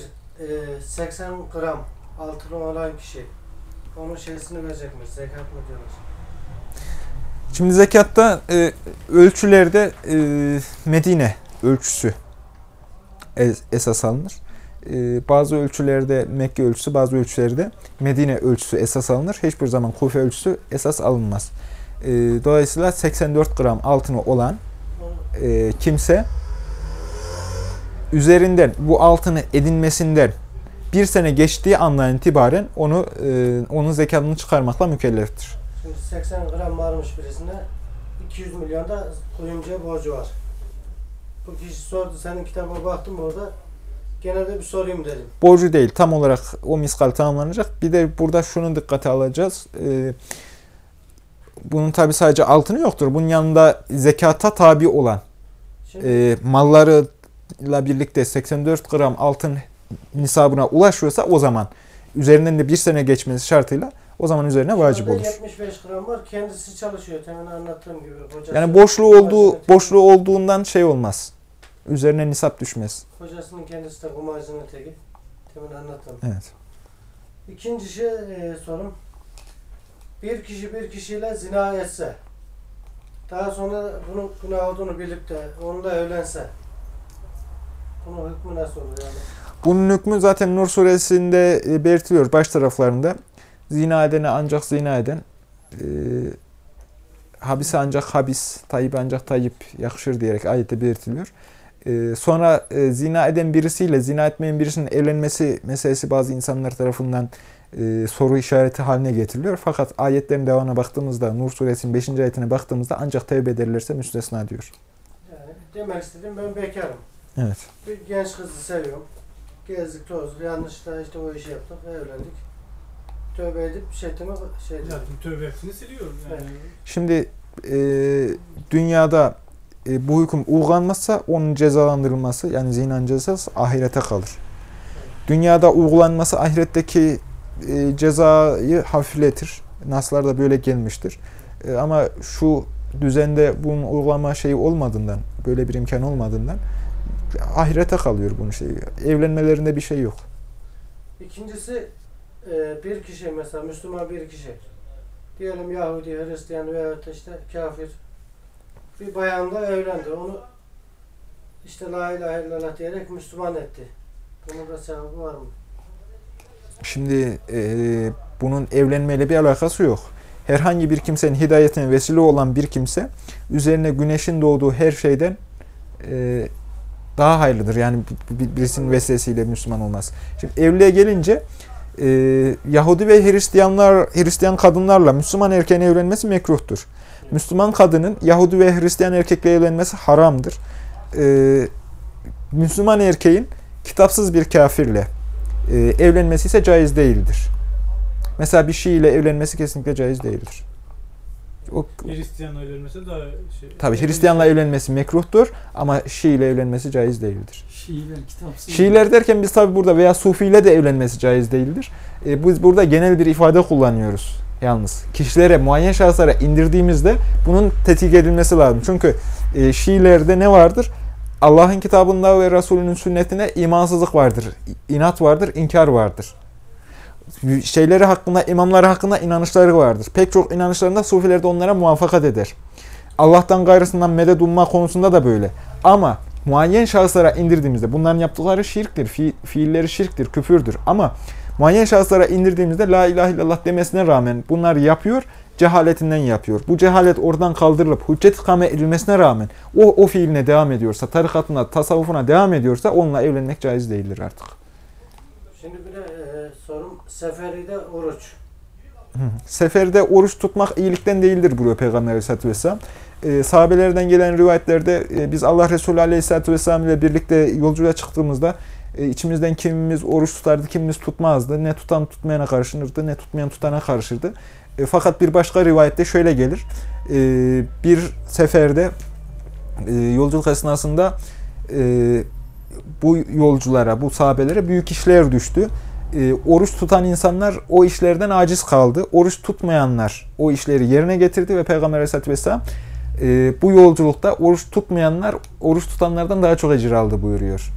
e, 80 gram altını olan kişi onun şeysini verecek mi? Zekat mı diyorlar? Şimdi zekatta e, ölçülerde e, Medine ölçüsü es- esas alınır. E, bazı ölçülerde Mekke ölçüsü, bazı ölçülerde Medine ölçüsü esas alınır. Hiçbir zaman Kufe ölçüsü esas alınmaz. E, dolayısıyla 84 gram altını olan e, kimse üzerinden bu altını edinmesinden bir sene geçtiği andan itibaren onu e, onun zekatını çıkarmakla mükelleftir. Şimdi 80 gram varmış birisine 200 milyon da kuyumcuya borcu var. Bu kişi sordu senin kitaba baktım orada. Gene de bir sorayım dedim. borcu değil. Tam olarak o miskal tamamlanacak. Bir de burada şunu dikkate alacağız. Ee, bunun tabi sadece altını yoktur. Bunun yanında zekata tabi olan Şimdi e, mallarıyla birlikte 84 gram altın nisabına ulaşıyorsa o zaman üzerinden de bir sene geçmesi şartıyla o zaman üzerine vacip olur. 75 gram var. Kendisi çalışıyor. Temin anlattığım gibi. Kocası, Yani boşluğu olduğu boşluğu olduğundan şey olmaz. Üzerine nisap düşmez. Kocasının kendisi de kumacının teki. Temin anlattım. Evet. İkinci şey e, sorum. Bir kişi bir kişiyle zina etse, daha sonra bunun günah olduğunu bilip de onunla evlense, bunun hükmü nasıl olur yani? Bunun hükmü zaten Nur suresinde e, belirtiliyor baş taraflarında. Zina edene ancak zina eden, e, habise ancak habis, tayyip ancak tayyip yakışır diyerek ayette belirtiliyor. E, sonra e, zina eden birisiyle zina etmeyen birisinin evlenmesi meselesi bazı insanlar tarafından e, soru işareti haline getiriliyor. Fakat ayetlerin devamına baktığımızda, Nur suresinin 5. ayetine baktığımızda ancak tevbe ederlerse müstesna diyor. Yani demek istediğim ben bekarım. Evet. Bir genç kızı seviyorum. Gezdik tozduk. Yanlışlıkla işte o işi yaptık. Evlendik. Tövbe edip şeytimi şey Zaten tövbe hepsini siliyorum yani. Evet. Şimdi e, dünyada e, bu hüküm uygulanmazsa onun cezalandırılması yani zinanın cezası ahirete kalır. Dünyada uygulanması ahiretteki e, cezayı hafifletir. Naslarda böyle gelmiştir. E, ama şu düzende bunun uygulama şeyi olmadığından, böyle bir imkan olmadığından ahirete kalıyor bunun şeyi. Evlenmelerinde bir şey yok. İkincisi bir kişi mesela Müslüman bir kişi diyelim Yahudi, Hristiyan da işte kafir bir bayanla evlendi. Onu işte la ilahe illallah diyerek Müslüman etti. Bunun da sevabı var mı? Şimdi e, bunun evlenmeyle bir alakası yok. Herhangi bir kimsenin hidayetine vesile olan bir kimse üzerine güneşin doğduğu her şeyden e, daha hayırlıdır. Yani bir- bir- birisinin vesilesiyle Müslüman olmaz. Şimdi evliliğe gelince e, Yahudi ve Hristiyanlar Hristiyan kadınlarla Müslüman erkeğin evlenmesi mekruhtur. Müslüman kadının Yahudi ve Hristiyan erkekle evlenmesi haramdır. E, Müslüman erkeğin kitapsız bir kafirle e, evlenmesi ise caiz değildir. Mesela bir Şii ile evlenmesi kesinlikle caiz değildir. O, Hristiyanla evlenmesi daha şey. tabii Hristiyanla evlenmesi mekruhtur ama Şii ile evlenmesi caiz değildir. Şiiler kitapsız. Şiiler derken biz tabi burada veya Sufi ile de evlenmesi caiz değildir. E, biz burada genel bir ifade kullanıyoruz yalnız. Kişilere, muayyen şahıslara indirdiğimizde bunun tetik edilmesi lazım. Çünkü e, Şiilerde ne vardır? Allah'ın kitabında ve Resulünün sünnetine imansızlık vardır. inat vardır, inkar vardır. Şeyleri hakkında, imamları hakkında inanışları vardır. Pek çok inanışlarında Sufiler de onlara muvaffakat eder. Allah'tan gayrısından medet umma konusunda da böyle. Ama muayyen şahıslara indirdiğimizde bunların yaptıkları şirktir, fi, fiilleri şirktir, küfürdür. Ama muayyen şahıslara indirdiğimizde la ilahe illallah demesine rağmen bunları yapıyor, cehaletinden yapıyor. Bu cehalet oradan kaldırılıp hüccet ikame edilmesine rağmen o, o fiiline devam ediyorsa, tarikatına, tasavvufuna devam ediyorsa onunla evlenmek caiz değildir artık. Şimdi bir de e, sorum seferide oruç. Seferde oruç tutmak iyilikten değildir buyuruyor Peygamber Aleyhisselatü Vesselam. Ee, sahabelerden gelen rivayetlerde e, biz Allah Resulü Aleyhisselatü Vesselam ile birlikte yolculuğa çıktığımızda e, içimizden kimimiz oruç tutardı, kimimiz tutmazdı. Ne tutan tutmayana karışırdı, ne tutmayan tutana karışırdı. E, fakat bir başka rivayette şöyle gelir. E, bir seferde e, yolculuk esnasında e, bu yolculara, bu sahabelere büyük işler düştü. E, oruç tutan insanlar o işlerden aciz kaldı. Oruç tutmayanlar o işleri yerine getirdi ve Peygamber Aleyhisselatü Vesselam e, bu yolculukta oruç tutmayanlar oruç tutanlardan daha çok ecir aldı buyuruyor.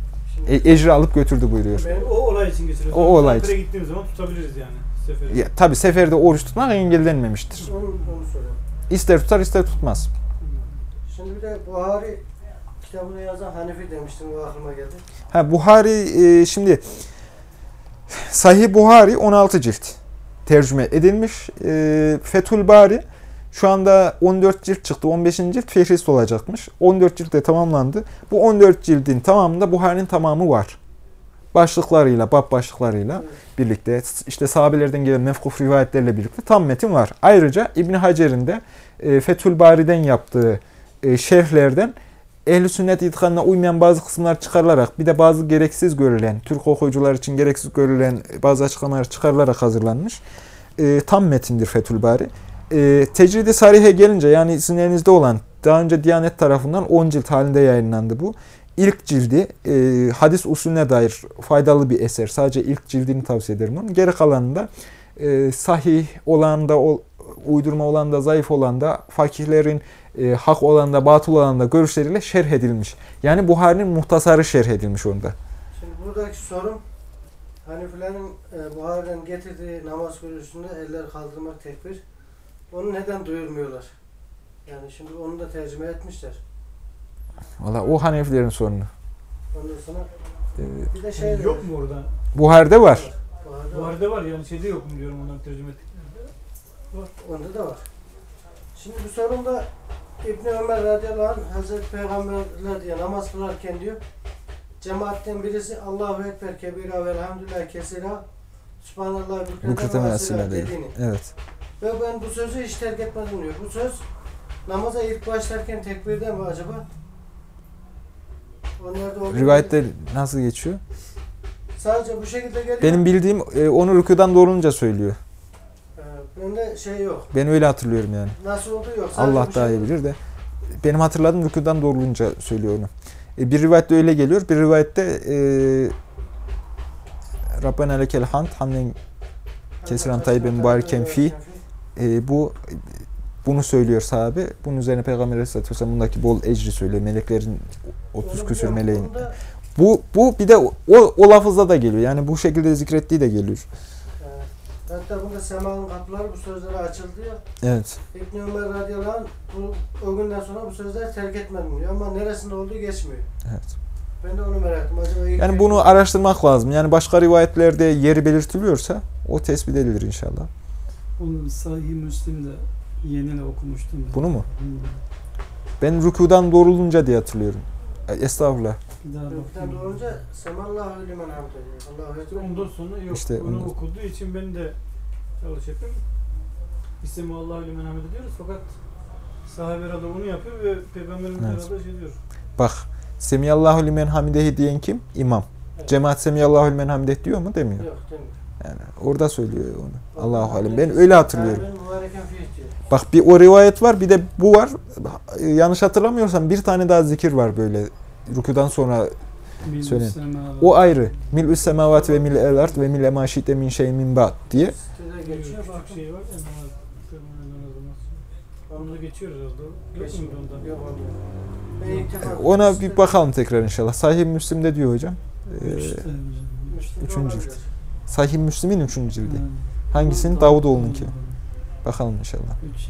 E, ecri alıp götürdü buyuruyor. Ben o olay için geçiriyorum. O olay için. gittiğimiz zaman tutabiliriz yani. Sefere. Ya, tabi seferde oruç tutmak engellenmemiştir. onu, onu soruyorum. İster tutar ister tutmaz. Şimdi bir de Buhari kitabını yazan Hanefi demiştim o aklıma geldi. Ha Buhari e, şimdi Sahih Buhari 16 cilt tercüme edilmiş. E, Fethül Bari şu anda 14 cilt çıktı. 15. cilt fehrist olacakmış. 14 cilt de tamamlandı. Bu 14 cildin tamamında Buhari'nin tamamı var. Başlıklarıyla, bab başlıklarıyla birlikte işte sahabelerden gelen mefkuf rivayetlerle birlikte tam metin var. Ayrıca İbn Hacer'in de e, Fethül Bari'den yaptığı e, şerhlerden ehl sünnet itikadına uymayan bazı kısımlar çıkarılarak bir de bazı gereksiz görülen, Türk okuyucular için gereksiz görülen bazı açıklamalar çıkarılarak hazırlanmış. E, tam metindir Fethül Bari. E, Tecridi Sarih'e gelince yani isimlerinizde olan daha önce Diyanet tarafından 10 cilt halinde yayınlandı bu. İlk cildi e, hadis usulüne dair faydalı bir eser. Sadece ilk cildini tavsiye ederim onun. Geri kalanında e, sahih olan da uydurma olan da zayıf olan da fakihlerin e, hak olan da batıl olan da görüşleriyle şerh edilmiş. Yani Buhari'nin muhtasarı şerh edilmiş onda. Şimdi buradaki sorum Hanefilerin e, Buhari'den getirdiği namaz görüşünde eller kaldırmak tekbir. Onu neden duyurmuyorlar? Yani şimdi onu da tercüme etmişler. Valla o Hanefilerin sorunu. Ondan sonra E, bir de şey Yok mu orada? Buhari'de var. Buhari'de Bu var. var yani şeyde yok mu diyorum ondan tercüme ettik. Onda da var. Şimdi bu sorumda İbn Ömer radıyallahu anh Hazreti Peygamberler diye namaz kılarken diyor cemaatten birisi Allahu Ekber kebira ve elhamdülillah kesira Subhanallah Bu değil. dediğini. Evet. Ve ben bu sözü hiç terk etmedim diyor. Bu söz namaza ilk başlarken tekbirden mi acaba? Onlarda Rivayette nasıl geçiyor? sadece bu şekilde geliyor. Benim bildiğim e, onu rükudan doğrulunca söylüyor. Ee, bende şey yok. Ben öyle hatırlıyorum yani. Nasıl olduğu yok. Sadece Allah daha iyi şekilde- bilir de. Benim hatırladığım rükudan doğrulunca söylüyor onu. E, bir rivayette öyle geliyor. Bir rivayette e, Rabbena lekel hamd hamden Kesiran tayyiben mübareken fi. E, bu bunu söylüyor sahabe. Bunun üzerine Peygamber Aleyhisselatü Vesselam bundaki bol ecri söylüyor. Meleklerin 30 Onu küsür meleğin. Bu bu bir de o, o lafızda da geliyor. Yani bu şekilde zikrettiği de geliyor. Hatta bunda semanın kapıları bu sözlere açıldı ya. Evet. İbn Ömer radıyallahu anh bu, o günden sonra bu sözleri terk etmedim diyor ama neresinde olduğu geçmiyor. Evet. Ben de onu merak ettim. Acaba Yani bunu araştırmak lazım. Yani başka rivayetlerde yeri belirtiliyorsa o tespit edilir inşallah. Onu Sahih Müslim'de yeni okumuştum. ben. Bunu mu? Hı. Ben rükudan doğrulunca diye hatırlıyorum. E, Estağfurullah. Bir daha bakayım. doğunca semallahu limen hamd ediyor. Allahu İşte ekber. ondan sonra yok. İşte Onu ondan- okuduğu için ben de çalışıyorum. İsmi Allahü limen hamd ediyoruz fakat sahabe herhalde onu yapıyor ve peygamberimiz Evet. herhalde şey diyor. Bak. Semiyallahu limen hamidehi diyen kim? İmam. Evet. Cemaat semiyallahu limen hamideh diyor mu? Demiyor. Yok demiyor. Yani orada söylüyor onu. Allahu alem. Ben öyle hatırlıyorum. Bak bir o rivayet var bir de bu var. Yanlış hatırlamıyorsam bir tane daha zikir var böyle. Rükudan sonra Söyleyin. o ayrı. Mil semavat ve mil el art ve mil emaşite min şey min ba'd diye. Şey Ona bir bakalım tekrar inşallah. Sahih Müslim'de diyor hocam. Ee, Üçüncü cilt. Sahih Müslim'in üçüncü cildi. Ha. Hangisinin? Davutoğlu'nunki. Bakalım inşallah. Üç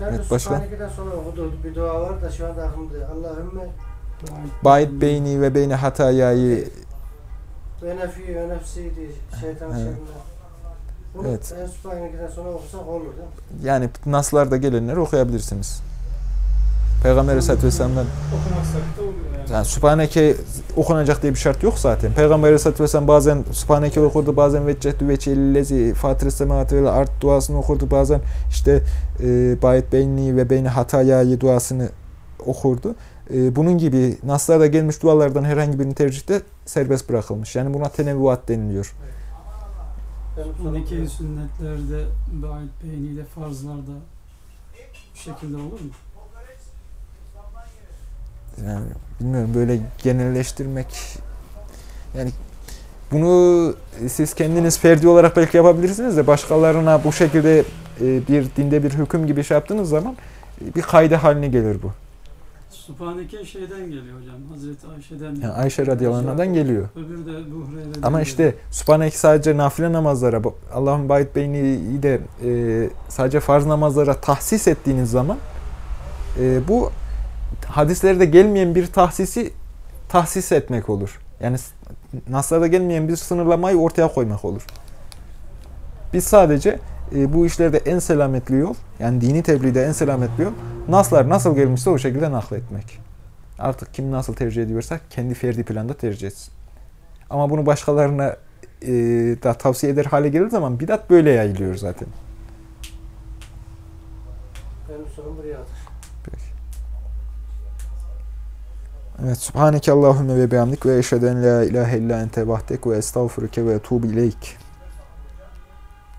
dört. Evet, başla. Sonra bir dua var da şu anda aklımda. Allahümme Ba'id beyni ve beyni hatayayı ve nefi ve nefsi şeytan Evet. şerrinden. Bunu Evet. en sonra okusak olur değil mi? yani naslarda gelenleri okuyabilirsiniz. Peygamber Aleyhisselatü Vesselam'dan yani. Sübhaneke okunacak diye bir şart yok zaten. Peygamber Aleyhisselatü Vesselam bazen Sübhaneke okurdu, bazen Veccehtü veçellezi Fatır Semavatı ve Art duasını okurdu, bazen işte e, Bayet Beyni ve Beyni Hatayayı duasını okurdu. E, bunun gibi naslarda gelmiş dualardan herhangi birini tercihte serbest bırakılmış. Yani buna tenevvuat deniliyor. Sonraki sünnetlerde Ba'id beyniyle farzlarda bu şekilde olur mu? Yani bilmiyorum böyle genelleştirmek yani bunu siz kendiniz ferdi olarak belki yapabilirsiniz de başkalarına bu şekilde e, bir dinde bir hüküm gibi şey yaptığınız zaman e, bir kayda haline gelir bu. Subhaneke şeyden geliyor hocam. Hazreti Ayşe'den. Yani Ayşe radıyallahu anh'dan geliyor. Öbürü de Bu Hureyre'den Ama geliyor. işte Subhaneke sadece nafile namazlara, Allah'ın bayit beyni de e, sadece farz namazlara tahsis ettiğiniz zaman e, bu hadislerde gelmeyen bir tahsisi tahsis etmek olur. Yani naslarda gelmeyen bir sınırlamayı ortaya koymak olur. Biz sadece e, bu işlerde en selametli yol, yani dini tebliğde en selametli yol, naslar nasıl gelmişse o şekilde nakletmek. Artık kim nasıl tercih ediyorsa kendi ferdi planda tercih etsin. Ama bunu başkalarına e, da tavsiye eder hale gelir zaman bidat böyle yayılıyor zaten. Benim sorum buraya Evet. Subhaneke Allahümme ve bihamdik ve eşheden la ilahe illa ente vahdek ve estağfuruke ve etubu ileyk.